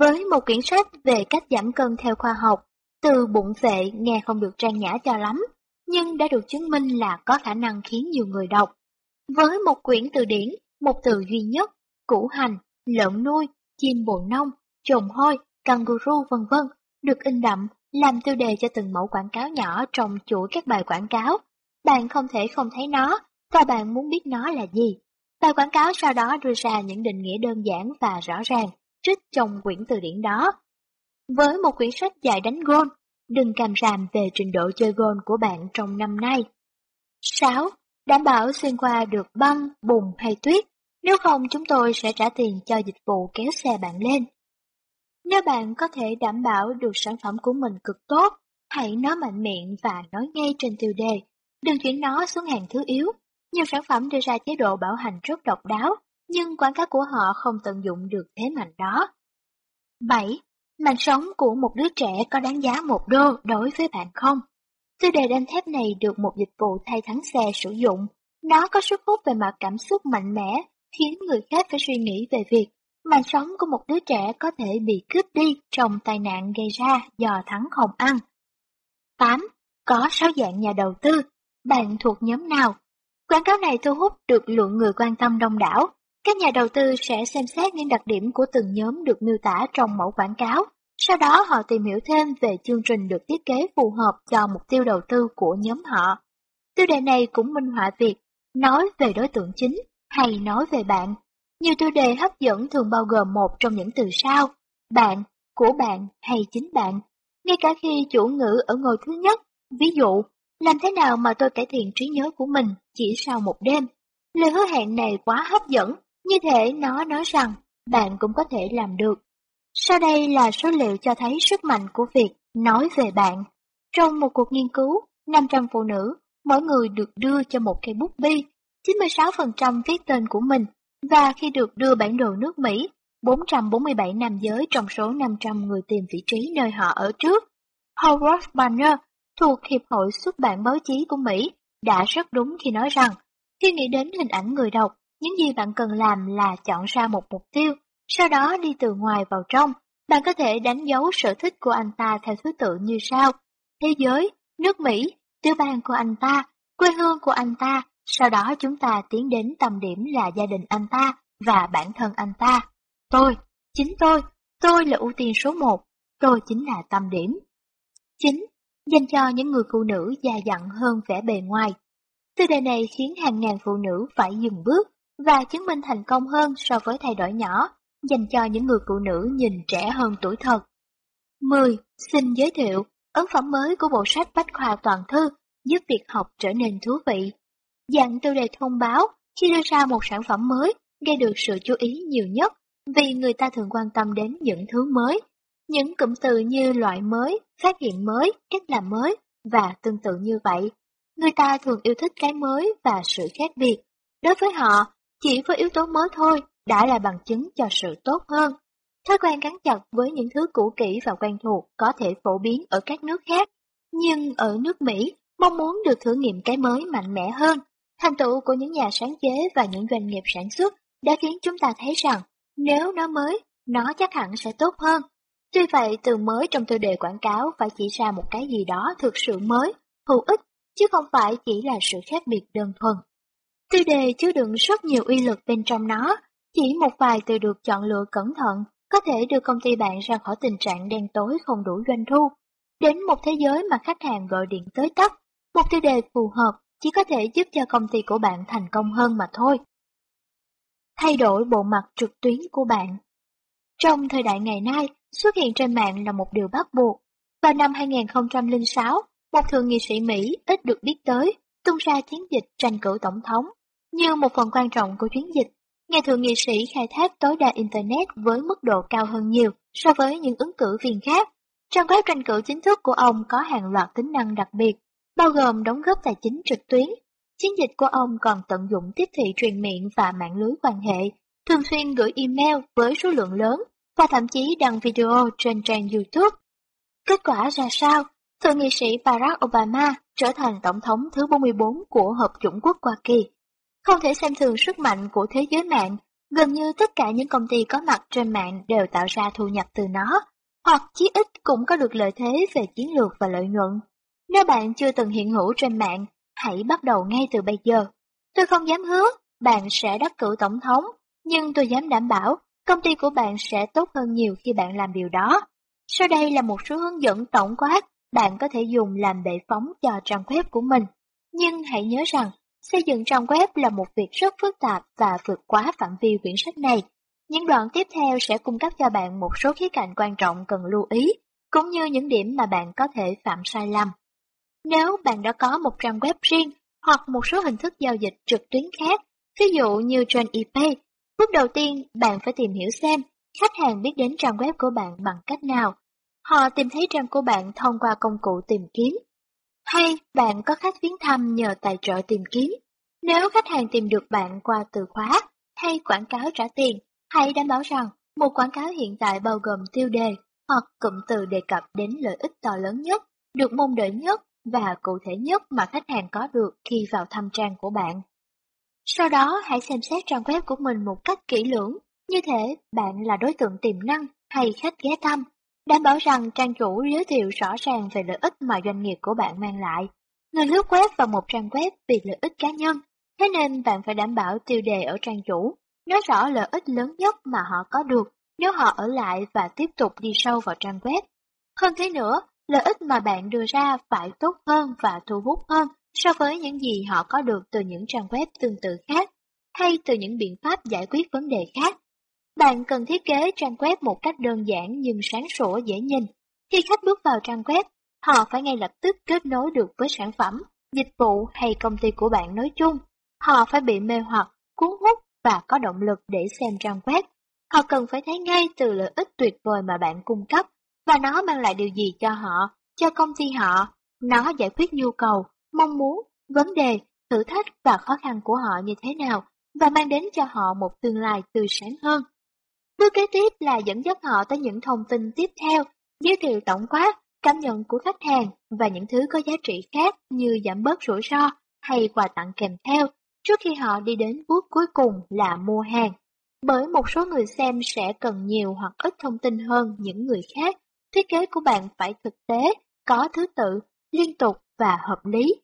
Với một quyển sách về cách giảm cân theo khoa học, từ bụng vệ nghe không được trang nhã cho lắm, nhưng đã được chứng minh là có khả năng khiến nhiều người đọc. Với một quyển từ điển, một từ duy nhất, củ hành, lợn nuôi, chim bồ nông, trồn hôi, kangaroo vân vân được in đậm làm tiêu đề cho từng mẫu quảng cáo nhỏ trong chuỗi các bài quảng cáo. Bạn không thể không thấy nó, và bạn muốn biết nó là gì. Bài quảng cáo sau đó đưa ra những định nghĩa đơn giản và rõ ràng, trích trong quyển từ điển đó. Với một quyển sách dài đánh gôn, đừng càm ràm về trình độ chơi gôn của bạn trong năm nay. 6. Đảm bảo xuyên qua được băng, bùn hay tuyết, nếu không chúng tôi sẽ trả tiền cho dịch vụ kéo xe bạn lên. Nếu bạn có thể đảm bảo được sản phẩm của mình cực tốt, hãy nói mạnh miệng và nói ngay trên tiêu đề, đừng chuyển nó xuống hàng thứ yếu. Nhiều sản phẩm đưa ra chế độ bảo hành rất độc đáo, nhưng quảng cáo của họ không tận dụng được thế mạnh đó. 7. Mạng sống của một đứa trẻ có đáng giá một đô đối với bạn không? Tiêu đề đanh thép này được một dịch vụ thay thắng xe sử dụng. Nó có sức hút về mặt cảm xúc mạnh mẽ, khiến người khác phải suy nghĩ về việc mạng sống của một đứa trẻ có thể bị cướp đi trong tai nạn gây ra do thắng không ăn. 8. Có 6 dạng nhà đầu tư. Bạn thuộc nhóm nào? Quảng cáo này thu hút được lượng người quan tâm đông đảo. Các nhà đầu tư sẽ xem xét những đặc điểm của từng nhóm được miêu tả trong mẫu quảng cáo. Sau đó họ tìm hiểu thêm về chương trình được thiết kế phù hợp cho mục tiêu đầu tư của nhóm họ. Tiêu đề này cũng minh họa việc nói về đối tượng chính hay nói về bạn nhiều tiêu đề hấp dẫn thường bao gồm một trong những từ sau, bạn, của bạn hay chính bạn. Ngay cả khi chủ ngữ ở ngôi thứ nhất, ví dụ, làm thế nào mà tôi cải thiện trí nhớ của mình chỉ sau một đêm. Lời hứa hẹn này quá hấp dẫn, Như thể nó nói rằng bạn cũng có thể làm được. Sau đây là số liệu cho thấy sức mạnh của việc nói về bạn. Trong một cuộc nghiên cứu, 500 phụ nữ, mỗi người được đưa cho một cây bút bi, 96% viết tên của mình, và khi được đưa bản đồ nước Mỹ, 447 nam giới trong số 500 người tìm vị trí nơi họ ở trước. Howard Banner thuộc Hiệp hội xuất bản báo chí của Mỹ đã rất đúng khi nói rằng, khi nghĩ đến hình ảnh người đọc, những gì bạn cần làm là chọn ra một mục tiêu, sau đó đi từ ngoài vào trong. Bạn có thể đánh dấu sở thích của anh ta theo thứ tự như sau. Thế giới, nước Mỹ, tiểu bang của anh ta, quê hương của anh ta, sau đó chúng ta tiến đến tầm điểm là gia đình anh ta và bản thân anh ta. Tôi, chính tôi, tôi là ưu tiên số một, tôi chính là tâm điểm. Chính, dành cho những người phụ nữ già dặn hơn vẻ bề ngoài. Từ đề này khiến hàng ngàn phụ nữ phải dừng bước và chứng minh thành công hơn so với thay đổi nhỏ, dành cho những người phụ nữ nhìn trẻ hơn tuổi thật. 10. Xin giới thiệu, ấn phẩm mới của bộ sách Bách khoa toàn thư giúp việc học trở nên thú vị. Dạng tiêu đề thông báo khi đưa ra một sản phẩm mới gây được sự chú ý nhiều nhất vì người ta thường quan tâm đến những thứ mới. Những cụm từ như loại mới, phát hiện mới, cách làm mới và tương tự như vậy. Người ta thường yêu thích cái mới và sự khác biệt. Đối với họ, chỉ với yếu tố mới thôi đã là bằng chứng cho sự tốt hơn. Thói quen gắn chặt với những thứ cũ kỹ và quen thuộc có thể phổ biến ở các nước khác, nhưng ở nước Mỹ, mong muốn được thử nghiệm cái mới mạnh mẽ hơn. Thành tựu của những nhà sáng chế và những doanh nghiệp sản xuất đã khiến chúng ta thấy rằng nếu nó mới, nó chắc hẳn sẽ tốt hơn. Tuy vậy, từ mới trong tiêu đề quảng cáo phải chỉ ra một cái gì đó thực sự mới, hữu ích, chứ không phải chỉ là sự khác biệt đơn thuần. Tiêu đề chứa đựng rất nhiều uy lực bên trong nó, chỉ một vài từ được chọn lựa cẩn thận có thể đưa công ty bạn ra khỏi tình trạng đen tối không đủ doanh thu, đến một thế giới mà khách hàng gọi điện tới tấp. Một tiêu đề phù hợp chỉ có thể giúp cho công ty của bạn thành công hơn mà thôi. Thay đổi bộ mặt trực tuyến của bạn trong thời đại ngày nay, xuất hiện trên mạng là một điều bắt buộc. Vào năm 2006, một thượng nghị sĩ Mỹ ít được biết tới tung ra chiến dịch tranh cử tổng thống. Như một phần quan trọng của chiến dịch, Ngài thượng nghị sĩ khai thác tối đa Internet với mức độ cao hơn nhiều so với những ứng cử viên khác. Trang web tranh cử chính thức của ông có hàng loạt tính năng đặc biệt, bao gồm đóng góp tài chính trực tuyến. Chiến dịch của ông còn tận dụng tiếp thị truyền miệng và mạng lưới quan hệ, thường xuyên gửi email với số lượng lớn và thậm chí đăng video trên trang YouTube. Kết quả ra sao? Thượng nghị sĩ Barack Obama trở thành tổng thống thứ 44 của Hợp chủng quốc Hoa Kỳ. Không thể xem thường sức mạnh của thế giới mạng, gần như tất cả những công ty có mặt trên mạng đều tạo ra thu nhập từ nó, hoặc chí ít cũng có được lợi thế về chiến lược và lợi nhuận. Nếu bạn chưa từng hiện hữu trên mạng, hãy bắt đầu ngay từ bây giờ. Tôi không dám hứa bạn sẽ đắc cử tổng thống, nhưng tôi dám đảm bảo công ty của bạn sẽ tốt hơn nhiều khi bạn làm điều đó. Sau đây là một số hướng dẫn tổng quát bạn có thể dùng làm bệ phóng cho trang web của mình. Nhưng hãy nhớ rằng, xây dựng trang web là một việc rất phức tạp và vượt quá phạm vi quyển sách này. Những đoạn tiếp theo sẽ cung cấp cho bạn một số khía cạnh quan trọng cần lưu ý, cũng như những điểm mà bạn có thể phạm sai lầm. Nếu bạn đã có một trang web riêng hoặc một số hình thức giao dịch trực tuyến khác, ví dụ như trên eBay, bước đầu tiên bạn phải tìm hiểu xem khách hàng biết đến trang web của bạn bằng cách nào Họ tìm thấy trang của bạn thông qua công cụ tìm kiếm. Hay bạn có khách viếng thăm nhờ tài trợ tìm kiếm. Nếu khách hàng tìm được bạn qua từ khóa hay quảng cáo trả tiền, hãy đảm bảo rằng một quảng cáo hiện tại bao gồm tiêu đề hoặc cụm từ đề cập đến lợi ích to lớn nhất, được mong đợi nhất và cụ thể nhất mà khách hàng có được khi vào thăm trang của bạn. Sau đó hãy xem xét trang web của mình một cách kỹ lưỡng, như thế bạn là đối tượng tiềm năng hay khách ghé thăm đảm bảo rằng trang chủ giới thiệu rõ ràng về lợi ích mà doanh nghiệp của bạn mang lại. Người lướt web vào một trang web vì lợi ích cá nhân, thế nên bạn phải đảm bảo tiêu đề ở trang chủ, nói rõ lợi ích lớn nhất mà họ có được nếu họ ở lại và tiếp tục đi sâu vào trang web. Hơn thế nữa, lợi ích mà bạn đưa ra phải tốt hơn và thu hút hơn so với những gì họ có được từ những trang web tương tự khác, hay từ những biện pháp giải quyết vấn đề khác. Bạn cần thiết kế trang web một cách đơn giản nhưng sáng sủa dễ nhìn. Khi khách bước vào trang web, họ phải ngay lập tức kết nối được với sản phẩm, dịch vụ hay công ty của bạn nói chung. Họ phải bị mê hoặc, cuốn hút và có động lực để xem trang web. Họ cần phải thấy ngay từ lợi ích tuyệt vời mà bạn cung cấp và nó mang lại điều gì cho họ, cho công ty họ. Nó giải quyết nhu cầu, mong muốn, vấn đề, thử thách và khó khăn của họ như thế nào và mang đến cho họ một tương lai tươi sáng hơn. Bước kế tiếp là dẫn dắt họ tới những thông tin tiếp theo, giới thiệu tổng quát, cảm nhận của khách hàng và những thứ có giá trị khác như giảm bớt rủi ro hay quà tặng kèm theo trước khi họ đi đến bước cuối cùng là mua hàng. Bởi một số người xem sẽ cần nhiều hoặc ít thông tin hơn những người khác, thiết kế của bạn phải thực tế, có thứ tự, liên tục và hợp lý.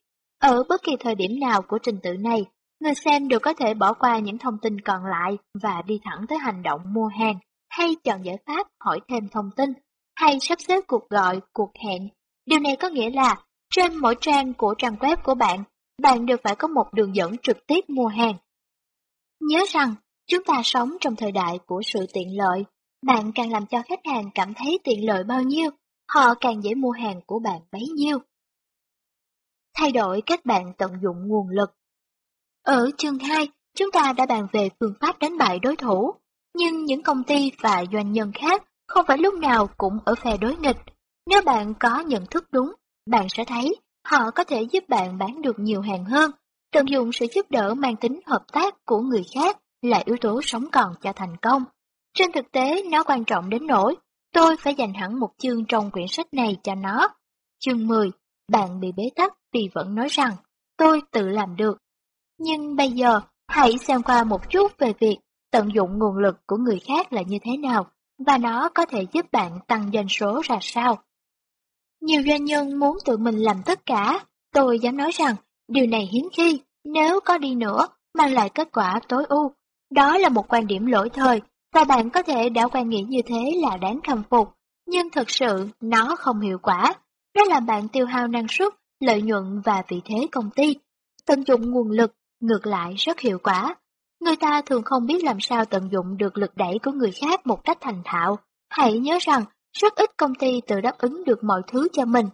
Ở bất kỳ thời điểm nào của trình tự này, người xem đều có thể bỏ qua những thông tin còn lại và đi thẳng tới hành động mua hàng, hay chọn giải pháp hỏi thêm thông tin, hay sắp xếp cuộc gọi, cuộc hẹn. Điều này có nghĩa là trên mỗi trang của trang web của bạn, bạn đều phải có một đường dẫn trực tiếp mua hàng. Nhớ rằng, chúng ta sống trong thời đại của sự tiện lợi. Bạn càng làm cho khách hàng cảm thấy tiện lợi bao nhiêu, họ càng dễ mua hàng của bạn bấy nhiêu. Thay đổi cách bạn tận dụng nguồn lực ở chương 2, chúng ta đã bàn về phương pháp đánh bại đối thủ, nhưng những công ty và doanh nhân khác không phải lúc nào cũng ở phe đối nghịch. Nếu bạn có nhận thức đúng, bạn sẽ thấy họ có thể giúp bạn bán được nhiều hàng hơn. Tận dụng sự giúp đỡ mang tính hợp tác của người khác là yếu tố sống còn cho thành công. Trên thực tế, nó quan trọng đến nỗi tôi phải dành hẳn một chương trong quyển sách này cho nó. Chương 10, bạn bị bế tắc thì vẫn nói rằng tôi tự làm được. Nhưng bây giờ, hãy xem qua một chút về việc tận dụng nguồn lực của người khác là như thế nào, và nó có thể giúp bạn tăng doanh số ra sao. Nhiều doanh nhân muốn tự mình làm tất cả, tôi dám nói rằng điều này hiếm khi, nếu có đi nữa, mang lại kết quả tối ưu. Đó là một quan điểm lỗi thời, và bạn có thể đã quan nghĩ như thế là đáng khâm phục, nhưng thực sự nó không hiệu quả. Nó làm bạn tiêu hao năng suất, lợi nhuận và vị thế công ty. Tận dụng nguồn lực ngược lại rất hiệu quả. Người ta thường không biết làm sao tận dụng được lực đẩy của người khác một cách thành thạo. Hãy nhớ rằng, rất ít công ty tự đáp ứng được mọi thứ cho mình.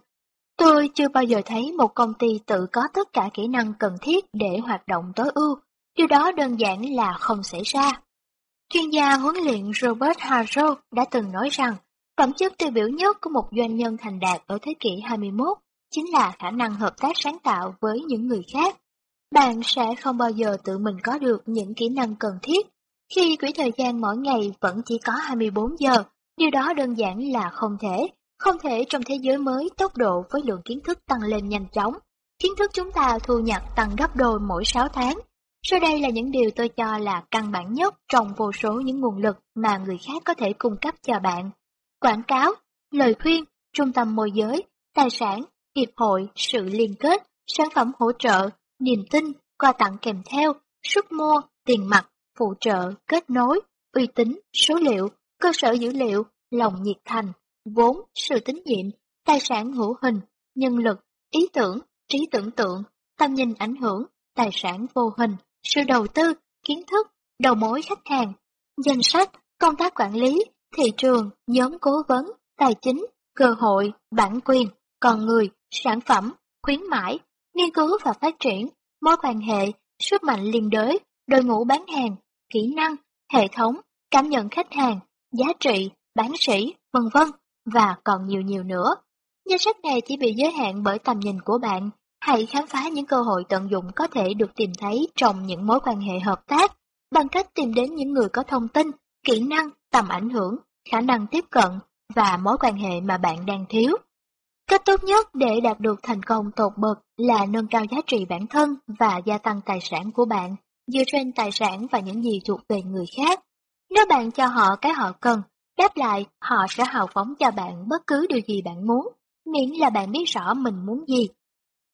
Tôi chưa bao giờ thấy một công ty tự có tất cả kỹ năng cần thiết để hoạt động tối ưu. Điều đó đơn giản là không xảy ra. Chuyên gia huấn luyện Robert Harrow đã từng nói rằng, phẩm chất tiêu biểu nhất của một doanh nhân thành đạt ở thế kỷ 21 chính là khả năng hợp tác sáng tạo với những người khác. Bạn sẽ không bao giờ tự mình có được những kỹ năng cần thiết. Khi quỹ thời gian mỗi ngày vẫn chỉ có 24 giờ, điều đó đơn giản là không thể. Không thể trong thế giới mới tốc độ với lượng kiến thức tăng lên nhanh chóng. Kiến thức chúng ta thu nhập tăng gấp đôi mỗi 6 tháng. Sau đây là những điều tôi cho là căn bản nhất trong vô số những nguồn lực mà người khác có thể cung cấp cho bạn. Quảng cáo, lời khuyên, trung tâm môi giới, tài sản, hiệp hội, sự liên kết, sản phẩm hỗ trợ, niềm tin, quà tặng kèm theo, sức mua, tiền mặt, phụ trợ, kết nối, uy tín, số liệu, cơ sở dữ liệu, lòng nhiệt thành, vốn, sự tín nhiệm, tài sản hữu hình, nhân lực, ý tưởng, trí tưởng tượng, tâm nhìn ảnh hưởng, tài sản vô hình, sự đầu tư, kiến thức, đầu mối khách hàng, danh sách, công tác quản lý, thị trường, nhóm cố vấn, tài chính, cơ hội, bản quyền, con người, sản phẩm, khuyến mãi, nghiên cứu và phát triển, mối quan hệ, sức mạnh liên đới, đội ngũ bán hàng, kỹ năng, hệ thống, cảm nhận khách hàng, giá trị, bán sĩ, vân vân và còn nhiều nhiều nữa. Danh sách này chỉ bị giới hạn bởi tầm nhìn của bạn. Hãy khám phá những cơ hội tận dụng có thể được tìm thấy trong những mối quan hệ hợp tác bằng cách tìm đến những người có thông tin, kỹ năng, tầm ảnh hưởng, khả năng tiếp cận và mối quan hệ mà bạn đang thiếu. Cách tốt nhất để đạt được thành công tột bậc là nâng cao giá trị bản thân và gia tăng tài sản của bạn dựa trên tài sản và những gì thuộc về người khác. Nếu bạn cho họ cái họ cần, đáp lại họ sẽ hào phóng cho bạn bất cứ điều gì bạn muốn, miễn là bạn biết rõ mình muốn gì.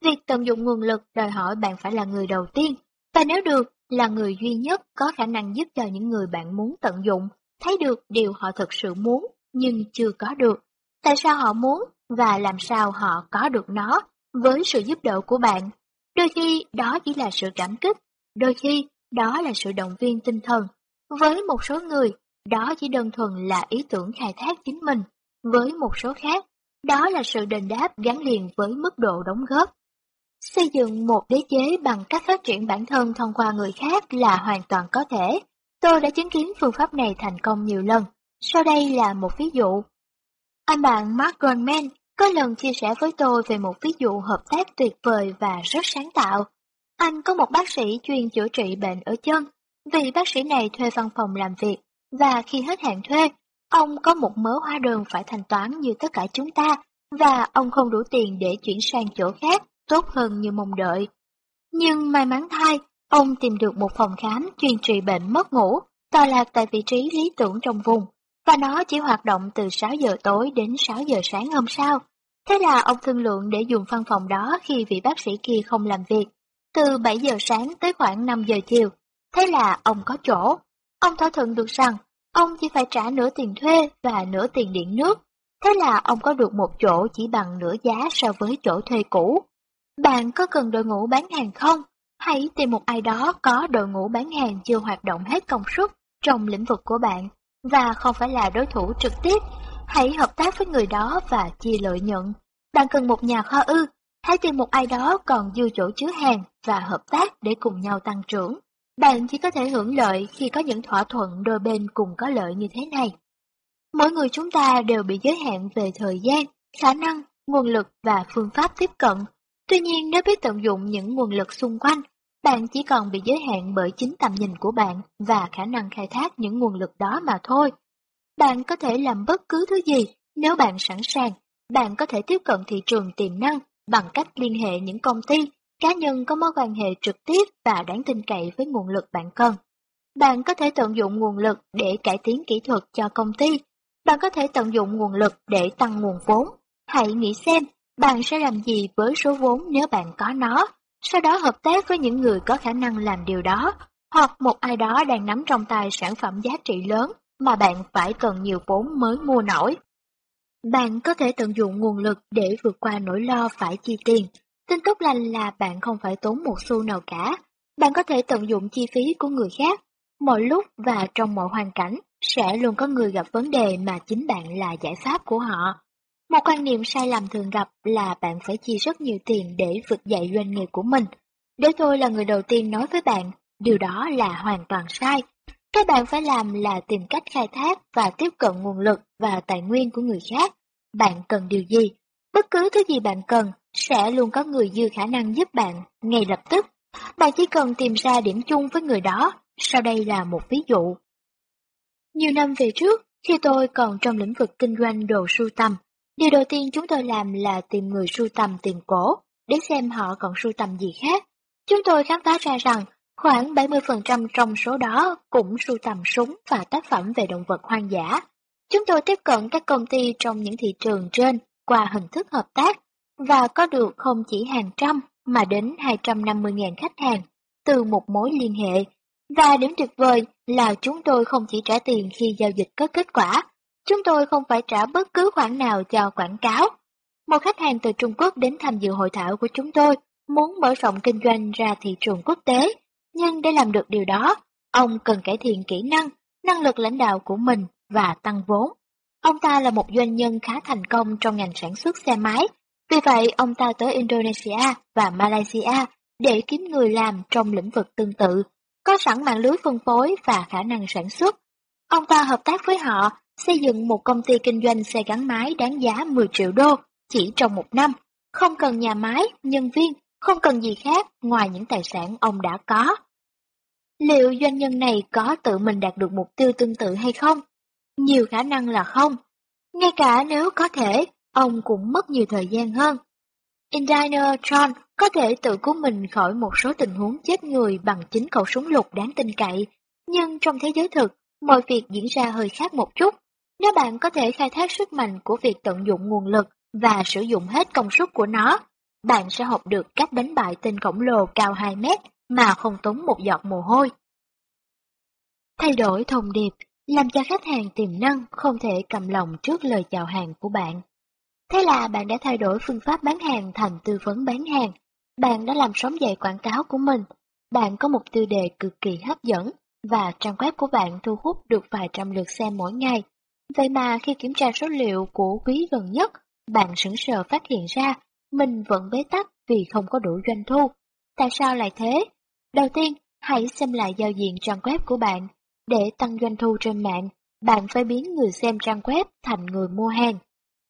Việc tận dụng nguồn lực đòi hỏi bạn phải là người đầu tiên, và nếu được, là người duy nhất có khả năng giúp cho những người bạn muốn tận dụng, thấy được điều họ thực sự muốn, nhưng chưa có được. Tại sao họ muốn và làm sao họ có được nó với sự giúp đỡ của bạn. Đôi khi đó chỉ là sự cảm kích, đôi khi đó là sự động viên tinh thần. Với một số người, đó chỉ đơn thuần là ý tưởng khai thác chính mình. Với một số khác, đó là sự đền đáp gắn liền với mức độ đóng góp. Xây dựng một đế chế bằng cách phát triển bản thân thông qua người khác là hoàn toàn có thể. Tôi đã chứng kiến phương pháp này thành công nhiều lần. Sau đây là một ví dụ. Anh bạn Mark Goldman có lần chia sẻ với tôi về một ví dụ hợp tác tuyệt vời và rất sáng tạo. Anh có một bác sĩ chuyên chữa trị bệnh ở chân. Vì bác sĩ này thuê văn phòng làm việc, và khi hết hạn thuê, ông có một mớ hóa đơn phải thanh toán như tất cả chúng ta, và ông không đủ tiền để chuyển sang chỗ khác tốt hơn như mong đợi. Nhưng may mắn thay, ông tìm được một phòng khám chuyên trị bệnh mất ngủ, tọa lạc tại vị trí lý tưởng trong vùng, và nó chỉ hoạt động từ 6 giờ tối đến 6 giờ sáng hôm sau. Thế là ông thương lượng để dùng văn phòng đó khi vị bác sĩ kia không làm việc, từ 7 giờ sáng tới khoảng 5 giờ chiều. Thế là ông có chỗ. Ông thỏa thuận được rằng ông chỉ phải trả nửa tiền thuê và nửa tiền điện nước. Thế là ông có được một chỗ chỉ bằng nửa giá so với chỗ thuê cũ. Bạn có cần đội ngũ bán hàng không? Hãy tìm một ai đó có đội ngũ bán hàng chưa hoạt động hết công suất trong lĩnh vực của bạn và không phải là đối thủ trực tiếp. Hãy hợp tác với người đó và chia lợi nhuận. Bạn cần một nhà kho ư? Hãy tìm một ai đó còn dư chỗ chứa hàng và hợp tác để cùng nhau tăng trưởng. Bạn chỉ có thể hưởng lợi khi có những thỏa thuận đôi bên cùng có lợi như thế này. Mỗi người chúng ta đều bị giới hạn về thời gian, khả năng, nguồn lực và phương pháp tiếp cận. Tuy nhiên nếu biết tận dụng những nguồn lực xung quanh, bạn chỉ còn bị giới hạn bởi chính tầm nhìn của bạn và khả năng khai thác những nguồn lực đó mà thôi. Bạn có thể làm bất cứ thứ gì nếu bạn sẵn sàng. Bạn có thể tiếp cận thị trường tiềm năng bằng cách liên hệ những công ty, cá nhân có mối quan hệ trực tiếp và đáng tin cậy với nguồn lực bạn cần. Bạn có thể tận dụng nguồn lực để cải tiến kỹ thuật cho công ty. Bạn có thể tận dụng nguồn lực để tăng nguồn vốn. Hãy nghĩ xem bạn sẽ làm gì với số vốn nếu bạn có nó, sau đó hợp tác với những người có khả năng làm điều đó, hoặc một ai đó đang nắm trong tay sản phẩm giá trị lớn mà bạn phải cần nhiều vốn mới mua nổi. Bạn có thể tận dụng nguồn lực để vượt qua nỗi lo phải chi tiền. Tin tốt lành là bạn không phải tốn một xu nào cả. Bạn có thể tận dụng chi phí của người khác. Mọi lúc và trong mọi hoàn cảnh, sẽ luôn có người gặp vấn đề mà chính bạn là giải pháp của họ. Một quan niệm sai lầm thường gặp là bạn phải chi rất nhiều tiền để vực dậy doanh nghiệp của mình. Để tôi là người đầu tiên nói với bạn, điều đó là hoàn toàn sai. Cái bạn phải làm là tìm cách khai thác và tiếp cận nguồn lực và tài nguyên của người khác. Bạn cần điều gì? Bất cứ thứ gì bạn cần, sẽ luôn có người dư khả năng giúp bạn ngay lập tức. Bạn chỉ cần tìm ra điểm chung với người đó. Sau đây là một ví dụ. Nhiều năm về trước, khi tôi còn trong lĩnh vực kinh doanh đồ sưu tầm, điều đầu tiên chúng tôi làm là tìm người sưu tầm tiền cổ, để xem họ còn sưu tầm gì khác. Chúng tôi khám phá ra rằng khoảng 70% trong số đó cũng sưu tầm súng và tác phẩm về động vật hoang dã. Chúng tôi tiếp cận các công ty trong những thị trường trên qua hình thức hợp tác và có được không chỉ hàng trăm mà đến 250.000 khách hàng từ một mối liên hệ. Và điểm tuyệt vời là chúng tôi không chỉ trả tiền khi giao dịch có kết quả, chúng tôi không phải trả bất cứ khoản nào cho quảng cáo. Một khách hàng từ Trung Quốc đến tham dự hội thảo của chúng tôi muốn mở rộng kinh doanh ra thị trường quốc tế, nhưng để làm được điều đó, ông cần cải thiện kỹ năng, năng lực lãnh đạo của mình và tăng vốn. Ông ta là một doanh nhân khá thành công trong ngành sản xuất xe máy, vì vậy ông ta tới Indonesia và Malaysia để kiếm người làm trong lĩnh vực tương tự, có sẵn mạng lưới phân phối và khả năng sản xuất. Ông ta hợp tác với họ xây dựng một công ty kinh doanh xe gắn máy đáng giá 10 triệu đô chỉ trong một năm, không cần nhà máy, nhân viên, không cần gì khác ngoài những tài sản ông đã có. Liệu doanh nhân này có tự mình đạt được mục tiêu tương tự hay không? Nhiều khả năng là không. Ngay cả nếu có thể, ông cũng mất nhiều thời gian hơn. Indiner John có thể tự cứu mình khỏi một số tình huống chết người bằng chính khẩu súng lục đáng tin cậy, nhưng trong thế giới thực, mọi việc diễn ra hơi khác một chút. Nếu bạn có thể khai thác sức mạnh của việc tận dụng nguồn lực và sử dụng hết công suất của nó, bạn sẽ học được cách đánh bại tên khổng lồ cao 2 mét mà không tốn một giọt mồ hôi. Thay đổi thông điệp làm cho khách hàng tiềm năng không thể cầm lòng trước lời chào hàng của bạn. Thế là bạn đã thay đổi phương pháp bán hàng thành tư vấn bán hàng. Bạn đã làm sống dậy quảng cáo của mình. Bạn có một tiêu đề cực kỳ hấp dẫn và trang web của bạn thu hút được vài trăm lượt xem mỗi ngày. Vậy mà khi kiểm tra số liệu của quý gần nhất, bạn sững sờ phát hiện ra mình vẫn bế tắc vì không có đủ doanh thu. Tại sao lại thế? Đầu tiên, hãy xem lại giao diện trang web của bạn. Để tăng doanh thu trên mạng, bạn phải biến người xem trang web thành người mua hàng.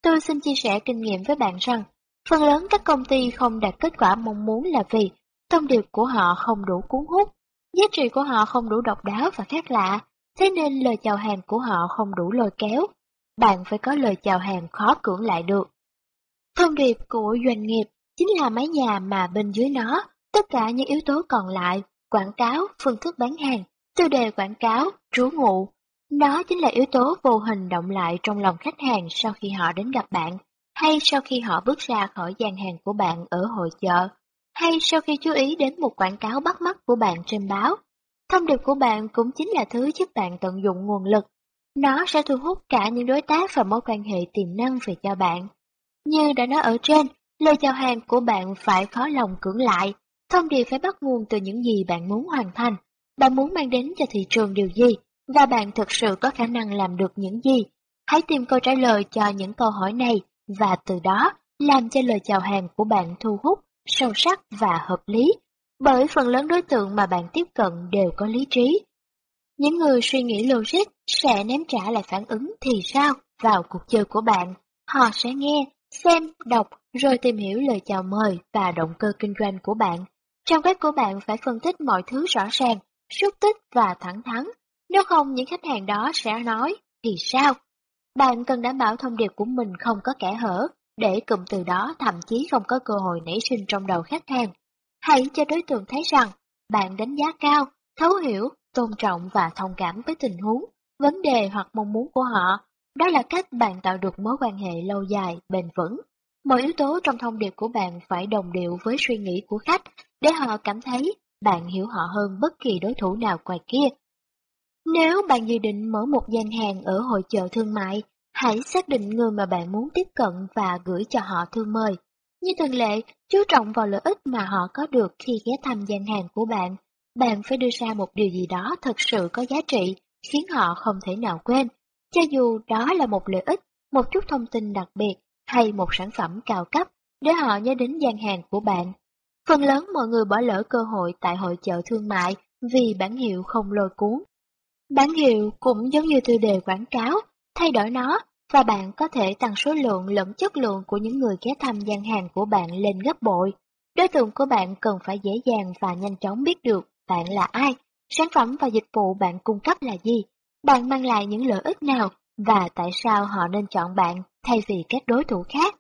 Tôi xin chia sẻ kinh nghiệm với bạn rằng, phần lớn các công ty không đạt kết quả mong muốn là vì thông điệp của họ không đủ cuốn hút, giá trị của họ không đủ độc đáo và khác lạ, thế nên lời chào hàng của họ không đủ lôi kéo. Bạn phải có lời chào hàng khó cưỡng lại được. Thông điệp của doanh nghiệp chính là mái nhà mà bên dưới nó, tất cả những yếu tố còn lại, quảng cáo, phương thức bán hàng, tiêu đề quảng cáo, trú ngụ. Nó chính là yếu tố vô hình động lại trong lòng khách hàng sau khi họ đến gặp bạn, hay sau khi họ bước ra khỏi gian hàng của bạn ở hội chợ, hay sau khi chú ý đến một quảng cáo bắt mắt của bạn trên báo. Thông điệp của bạn cũng chính là thứ giúp bạn tận dụng nguồn lực. Nó sẽ thu hút cả những đối tác và mối quan hệ tiềm năng về cho bạn. Như đã nói ở trên, lời chào hàng của bạn phải khó lòng cưỡng lại. Thông điệp phải bắt nguồn từ những gì bạn muốn hoàn thành. Bạn muốn mang đến cho thị trường điều gì, và bạn thực sự có khả năng làm được những gì. Hãy tìm câu trả lời cho những câu hỏi này, và từ đó làm cho lời chào hàng của bạn thu hút, sâu sắc và hợp lý. Bởi phần lớn đối tượng mà bạn tiếp cận đều có lý trí. Những người suy nghĩ logic sẽ ném trả lại phản ứng thì sao vào cuộc chơi của bạn. Họ sẽ nghe xem, đọc, rồi tìm hiểu lời chào mời và động cơ kinh doanh của bạn. Trang web của bạn phải phân tích mọi thứ rõ ràng, xúc tích và thẳng thắn. Nếu không những khách hàng đó sẽ nói, thì sao? Bạn cần đảm bảo thông điệp của mình không có kẻ hở, để cụm từ đó thậm chí không có cơ hội nảy sinh trong đầu khách hàng. Hãy cho đối tượng thấy rằng, bạn đánh giá cao, thấu hiểu, tôn trọng và thông cảm với tình huống, vấn đề hoặc mong muốn của họ đó là cách bạn tạo được mối quan hệ lâu dài, bền vững. Mọi yếu tố trong thông điệp của bạn phải đồng điệu với suy nghĩ của khách để họ cảm thấy bạn hiểu họ hơn bất kỳ đối thủ nào ngoài kia. Nếu bạn dự định mở một gian hàng ở hội chợ thương mại, hãy xác định người mà bạn muốn tiếp cận và gửi cho họ thư mời. Như thường lệ, chú trọng vào lợi ích mà họ có được khi ghé thăm gian hàng của bạn. Bạn phải đưa ra một điều gì đó thật sự có giá trị, khiến họ không thể nào quên. Cho dù đó là một lợi ích, một chút thông tin đặc biệt hay một sản phẩm cao cấp để họ nhớ đến gian hàng của bạn. Phần lớn mọi người bỏ lỡ cơ hội tại hội chợ thương mại vì bản hiệu không lôi cuốn. Bản hiệu cũng giống như tiêu đề quảng cáo, thay đổi nó và bạn có thể tăng số lượng lẫn chất lượng của những người ghé thăm gian hàng của bạn lên gấp bội. Đối tượng của bạn cần phải dễ dàng và nhanh chóng biết được bạn là ai, sản phẩm và dịch vụ bạn cung cấp là gì, bạn mang lại những lợi ích nào và tại sao họ nên chọn bạn thay vì các đối thủ khác.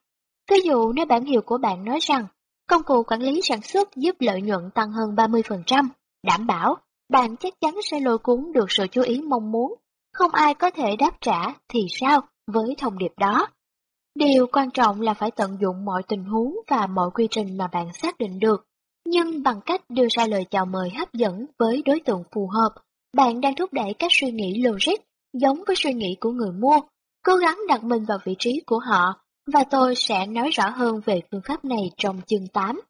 Ví dụ nếu bản hiệu của bạn nói rằng công cụ quản lý sản xuất giúp lợi nhuận tăng hơn 30%, đảm bảo bạn chắc chắn sẽ lôi cuốn được sự chú ý mong muốn. Không ai có thể đáp trả thì sao với thông điệp đó. Điều quan trọng là phải tận dụng mọi tình huống và mọi quy trình mà bạn xác định được, nhưng bằng cách đưa ra lời chào mời hấp dẫn với đối tượng phù hợp bạn đang thúc đẩy các suy nghĩ logic giống với suy nghĩ của người mua, cố gắng đặt mình vào vị trí của họ, và tôi sẽ nói rõ hơn về phương pháp này trong chương 8.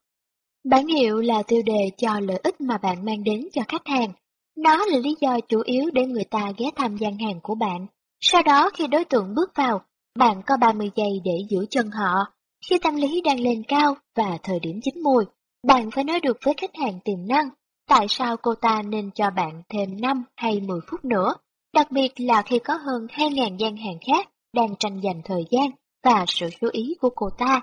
Bản hiệu là tiêu đề cho lợi ích mà bạn mang đến cho khách hàng. Nó là lý do chủ yếu để người ta ghé thăm gian hàng của bạn. Sau đó khi đối tượng bước vào, bạn có 30 giây để giữ chân họ. Khi tâm lý đang lên cao và thời điểm chín mùi, bạn phải nói được với khách hàng tiềm năng Tại sao cô ta nên cho bạn thêm 5 hay 10 phút nữa, đặc biệt là khi có hơn 2.000 gian hàng khác đang tranh giành thời gian và sự chú ý của cô ta.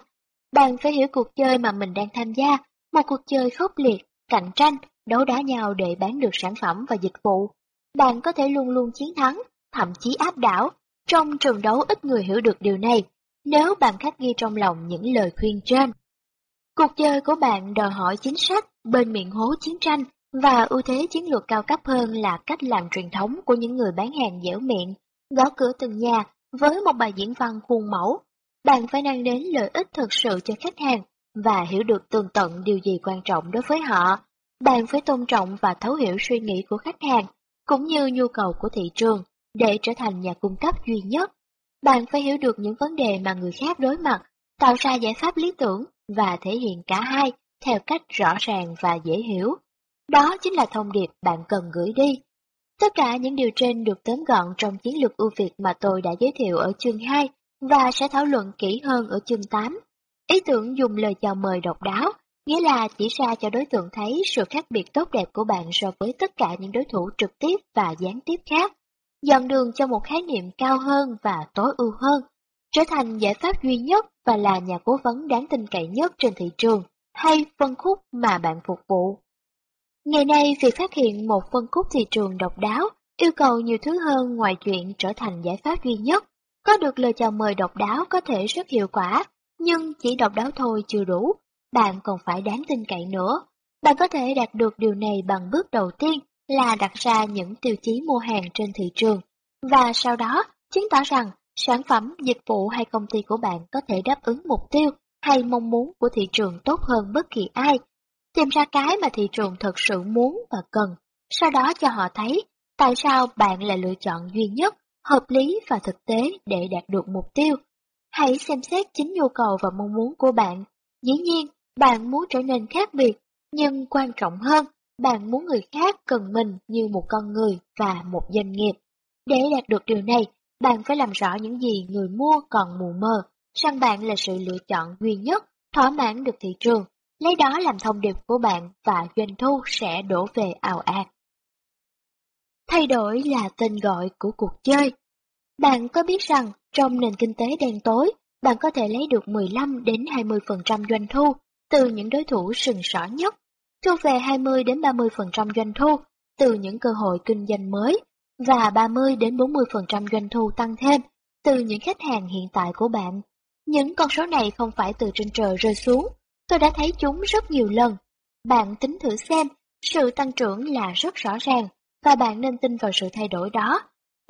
Bạn phải hiểu cuộc chơi mà mình đang tham gia, một cuộc chơi khốc liệt, cạnh tranh, đấu đá nhau để bán được sản phẩm và dịch vụ. Bạn có thể luôn luôn chiến thắng, thậm chí áp đảo. Trong trường đấu ít người hiểu được điều này, nếu bạn khắc ghi trong lòng những lời khuyên trên. Cuộc chơi của bạn đòi hỏi chính sách, bên miệng hố chiến tranh, và ưu thế chiến lược cao cấp hơn là cách làm truyền thống của những người bán hàng dẻo miệng, gõ cửa từng nhà với một bài diễn văn khuôn mẫu. Bạn phải mang đến lợi ích thực sự cho khách hàng và hiểu được tường tận điều gì quan trọng đối với họ. Bạn phải tôn trọng và thấu hiểu suy nghĩ của khách hàng, cũng như nhu cầu của thị trường, để trở thành nhà cung cấp duy nhất. Bạn phải hiểu được những vấn đề mà người khác đối mặt, tạo ra giải pháp lý tưởng và thể hiện cả hai theo cách rõ ràng và dễ hiểu. Đó chính là thông điệp bạn cần gửi đi. Tất cả những điều trên được tóm gọn trong chiến lược ưu việt mà tôi đã giới thiệu ở chương 2 và sẽ thảo luận kỹ hơn ở chương 8. Ý tưởng dùng lời chào mời độc đáo nghĩa là chỉ ra cho đối tượng thấy sự khác biệt tốt đẹp của bạn so với tất cả những đối thủ trực tiếp và gián tiếp khác, dọn đường cho một khái niệm cao hơn và tối ưu hơn, trở thành giải pháp duy nhất và là nhà cố vấn đáng tin cậy nhất trên thị trường hay phân khúc mà bạn phục vụ. Ngày nay, việc phát hiện một phân khúc thị trường độc đáo yêu cầu nhiều thứ hơn ngoài chuyện trở thành giải pháp duy nhất. Có được lời chào mời độc đáo có thể rất hiệu quả, nhưng chỉ độc đáo thôi chưa đủ, bạn còn phải đáng tin cậy nữa. Bạn có thể đạt được điều này bằng bước đầu tiên là đặt ra những tiêu chí mua hàng trên thị trường, và sau đó chứng tỏ rằng sản phẩm, dịch vụ hay công ty của bạn có thể đáp ứng mục tiêu hay mong muốn của thị trường tốt hơn bất kỳ ai. Tìm ra cái mà thị trường thật sự muốn và cần, sau đó cho họ thấy tại sao bạn là lựa chọn duy nhất, hợp lý và thực tế để đạt được mục tiêu. Hãy xem xét chính nhu cầu và mong muốn của bạn. Dĩ nhiên, bạn muốn trở nên khác biệt, nhưng quan trọng hơn, bạn muốn người khác cần mình như một con người và một doanh nghiệp. Để đạt được điều này, bạn phải làm rõ những gì người mua còn mù mờ, rằng bạn là sự lựa chọn duy nhất, thỏa mãn được thị trường, lấy đó làm thông điệp của bạn và doanh thu sẽ đổ về ảo ạt. Thay đổi là tên gọi của cuộc chơi. Bạn có biết rằng trong nền kinh tế đen tối, bạn có thể lấy được 15 đến 20% doanh thu từ những đối thủ sừng sỏ nhất, thu về 20 đến 30% doanh thu từ những cơ hội kinh doanh mới và 30 đến 40% doanh thu tăng thêm từ những khách hàng hiện tại của bạn. Những con số này không phải từ trên trời rơi xuống, tôi đã thấy chúng rất nhiều lần. Bạn tính thử xem, sự tăng trưởng là rất rõ ràng và bạn nên tin vào sự thay đổi đó.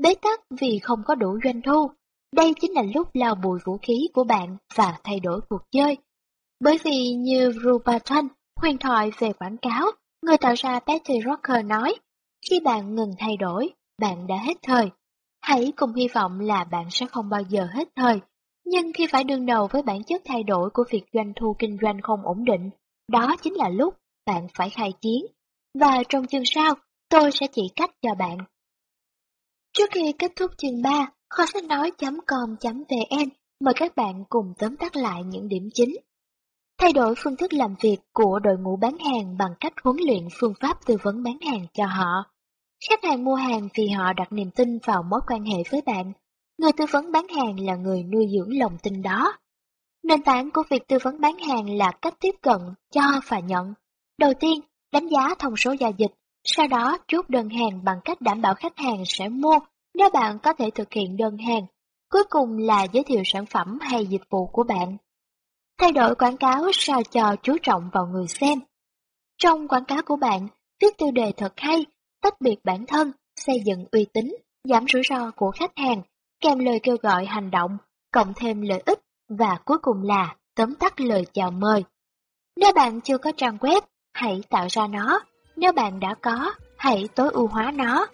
Bế tắc vì không có đủ doanh thu. Đây chính là lúc lao bùi vũ khí của bạn và thay đổi cuộc chơi. Bởi vì như Ruperton, huyền thoại về quảng cáo, người tạo ra Betty Rocker nói, khi bạn ngừng thay đổi, bạn đã hết thời. Hãy cùng hy vọng là bạn sẽ không bao giờ hết thời. Nhưng khi phải đương đầu với bản chất thay đổi của việc doanh thu kinh doanh không ổn định, đó chính là lúc bạn phải khai chiến. Và trong chương sau, tôi sẽ chỉ cách cho bạn. Trước khi kết thúc chương 3, kho sách nói.com.vn mời các bạn cùng tóm tắt lại những điểm chính. Thay đổi phương thức làm việc của đội ngũ bán hàng bằng cách huấn luyện phương pháp tư vấn bán hàng cho họ. Khách hàng mua hàng vì họ đặt niềm tin vào mối quan hệ với bạn. Người tư vấn bán hàng là người nuôi dưỡng lòng tin đó. Nền tảng của việc tư vấn bán hàng là cách tiếp cận, cho và nhận. Đầu tiên, đánh giá thông số giao dịch, sau đó chốt đơn hàng bằng cách đảm bảo khách hàng sẽ mua nếu bạn có thể thực hiện đơn hàng. Cuối cùng là giới thiệu sản phẩm hay dịch vụ của bạn. Thay đổi quảng cáo sao cho chú trọng vào người xem. Trong quảng cáo của bạn, viết tiêu đề thật hay, tách biệt bản thân, xây dựng uy tín, giảm rủi ro của khách hàng, kèm lời kêu gọi hành động, cộng thêm lợi ích và cuối cùng là tóm tắt lời chào mời. Nếu bạn chưa có trang web, hãy tạo ra nó nếu bạn đã có, hãy tối ưu hóa nó.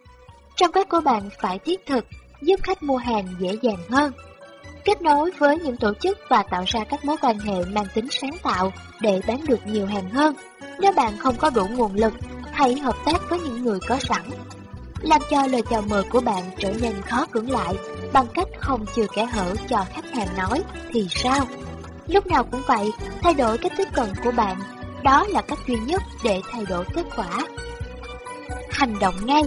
trang web của bạn phải thiết thực, giúp khách mua hàng dễ dàng hơn. Kết nối với những tổ chức và tạo ra các mối quan hệ mang tính sáng tạo để bán được nhiều hàng hơn. Nếu bạn không có đủ nguồn lực, hãy hợp tác với những người có sẵn. Làm cho lời chào mời của bạn trở nên khó cưỡng lại bằng cách không chừa kẻ hở cho khách hàng nói thì sao? Lúc nào cũng vậy, thay đổi cách tiếp cận của bạn đó là cách duy nhất để thay đổi kết quả. Hành động ngay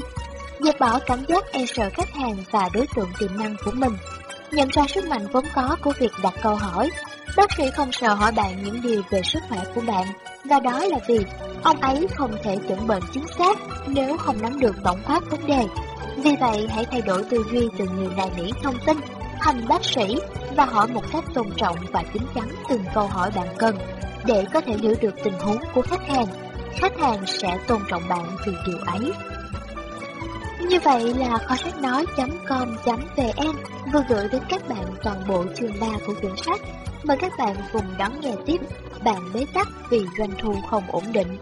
Dẹp bỏ cảm giác e sợ khách hàng và đối tượng tiềm năng của mình Nhận ra sức mạnh vốn có của việc đặt câu hỏi Bác sĩ không sợ hỏi bạn những điều về sức khỏe của bạn Và đó là vì ông ấy không thể chẩn bệnh chính xác nếu không nắm được tổng quát vấn đề Vì vậy, hãy thay đổi tư duy từ người nài nỉ thông tin, thành bác sĩ và hỏi một cách tôn trọng và chính chắn từng câu hỏi bạn cần để có thể hiểu được tình huống của khách hàng. Khách hàng sẽ tôn trọng bạn vì điều ấy. Như vậy là kho sách nói.com.vn vừa gửi đến các bạn toàn bộ chương 3 của quyển sách. Mời các bạn cùng đón nghe tiếp Bạn bế tắc vì doanh thu không ổn định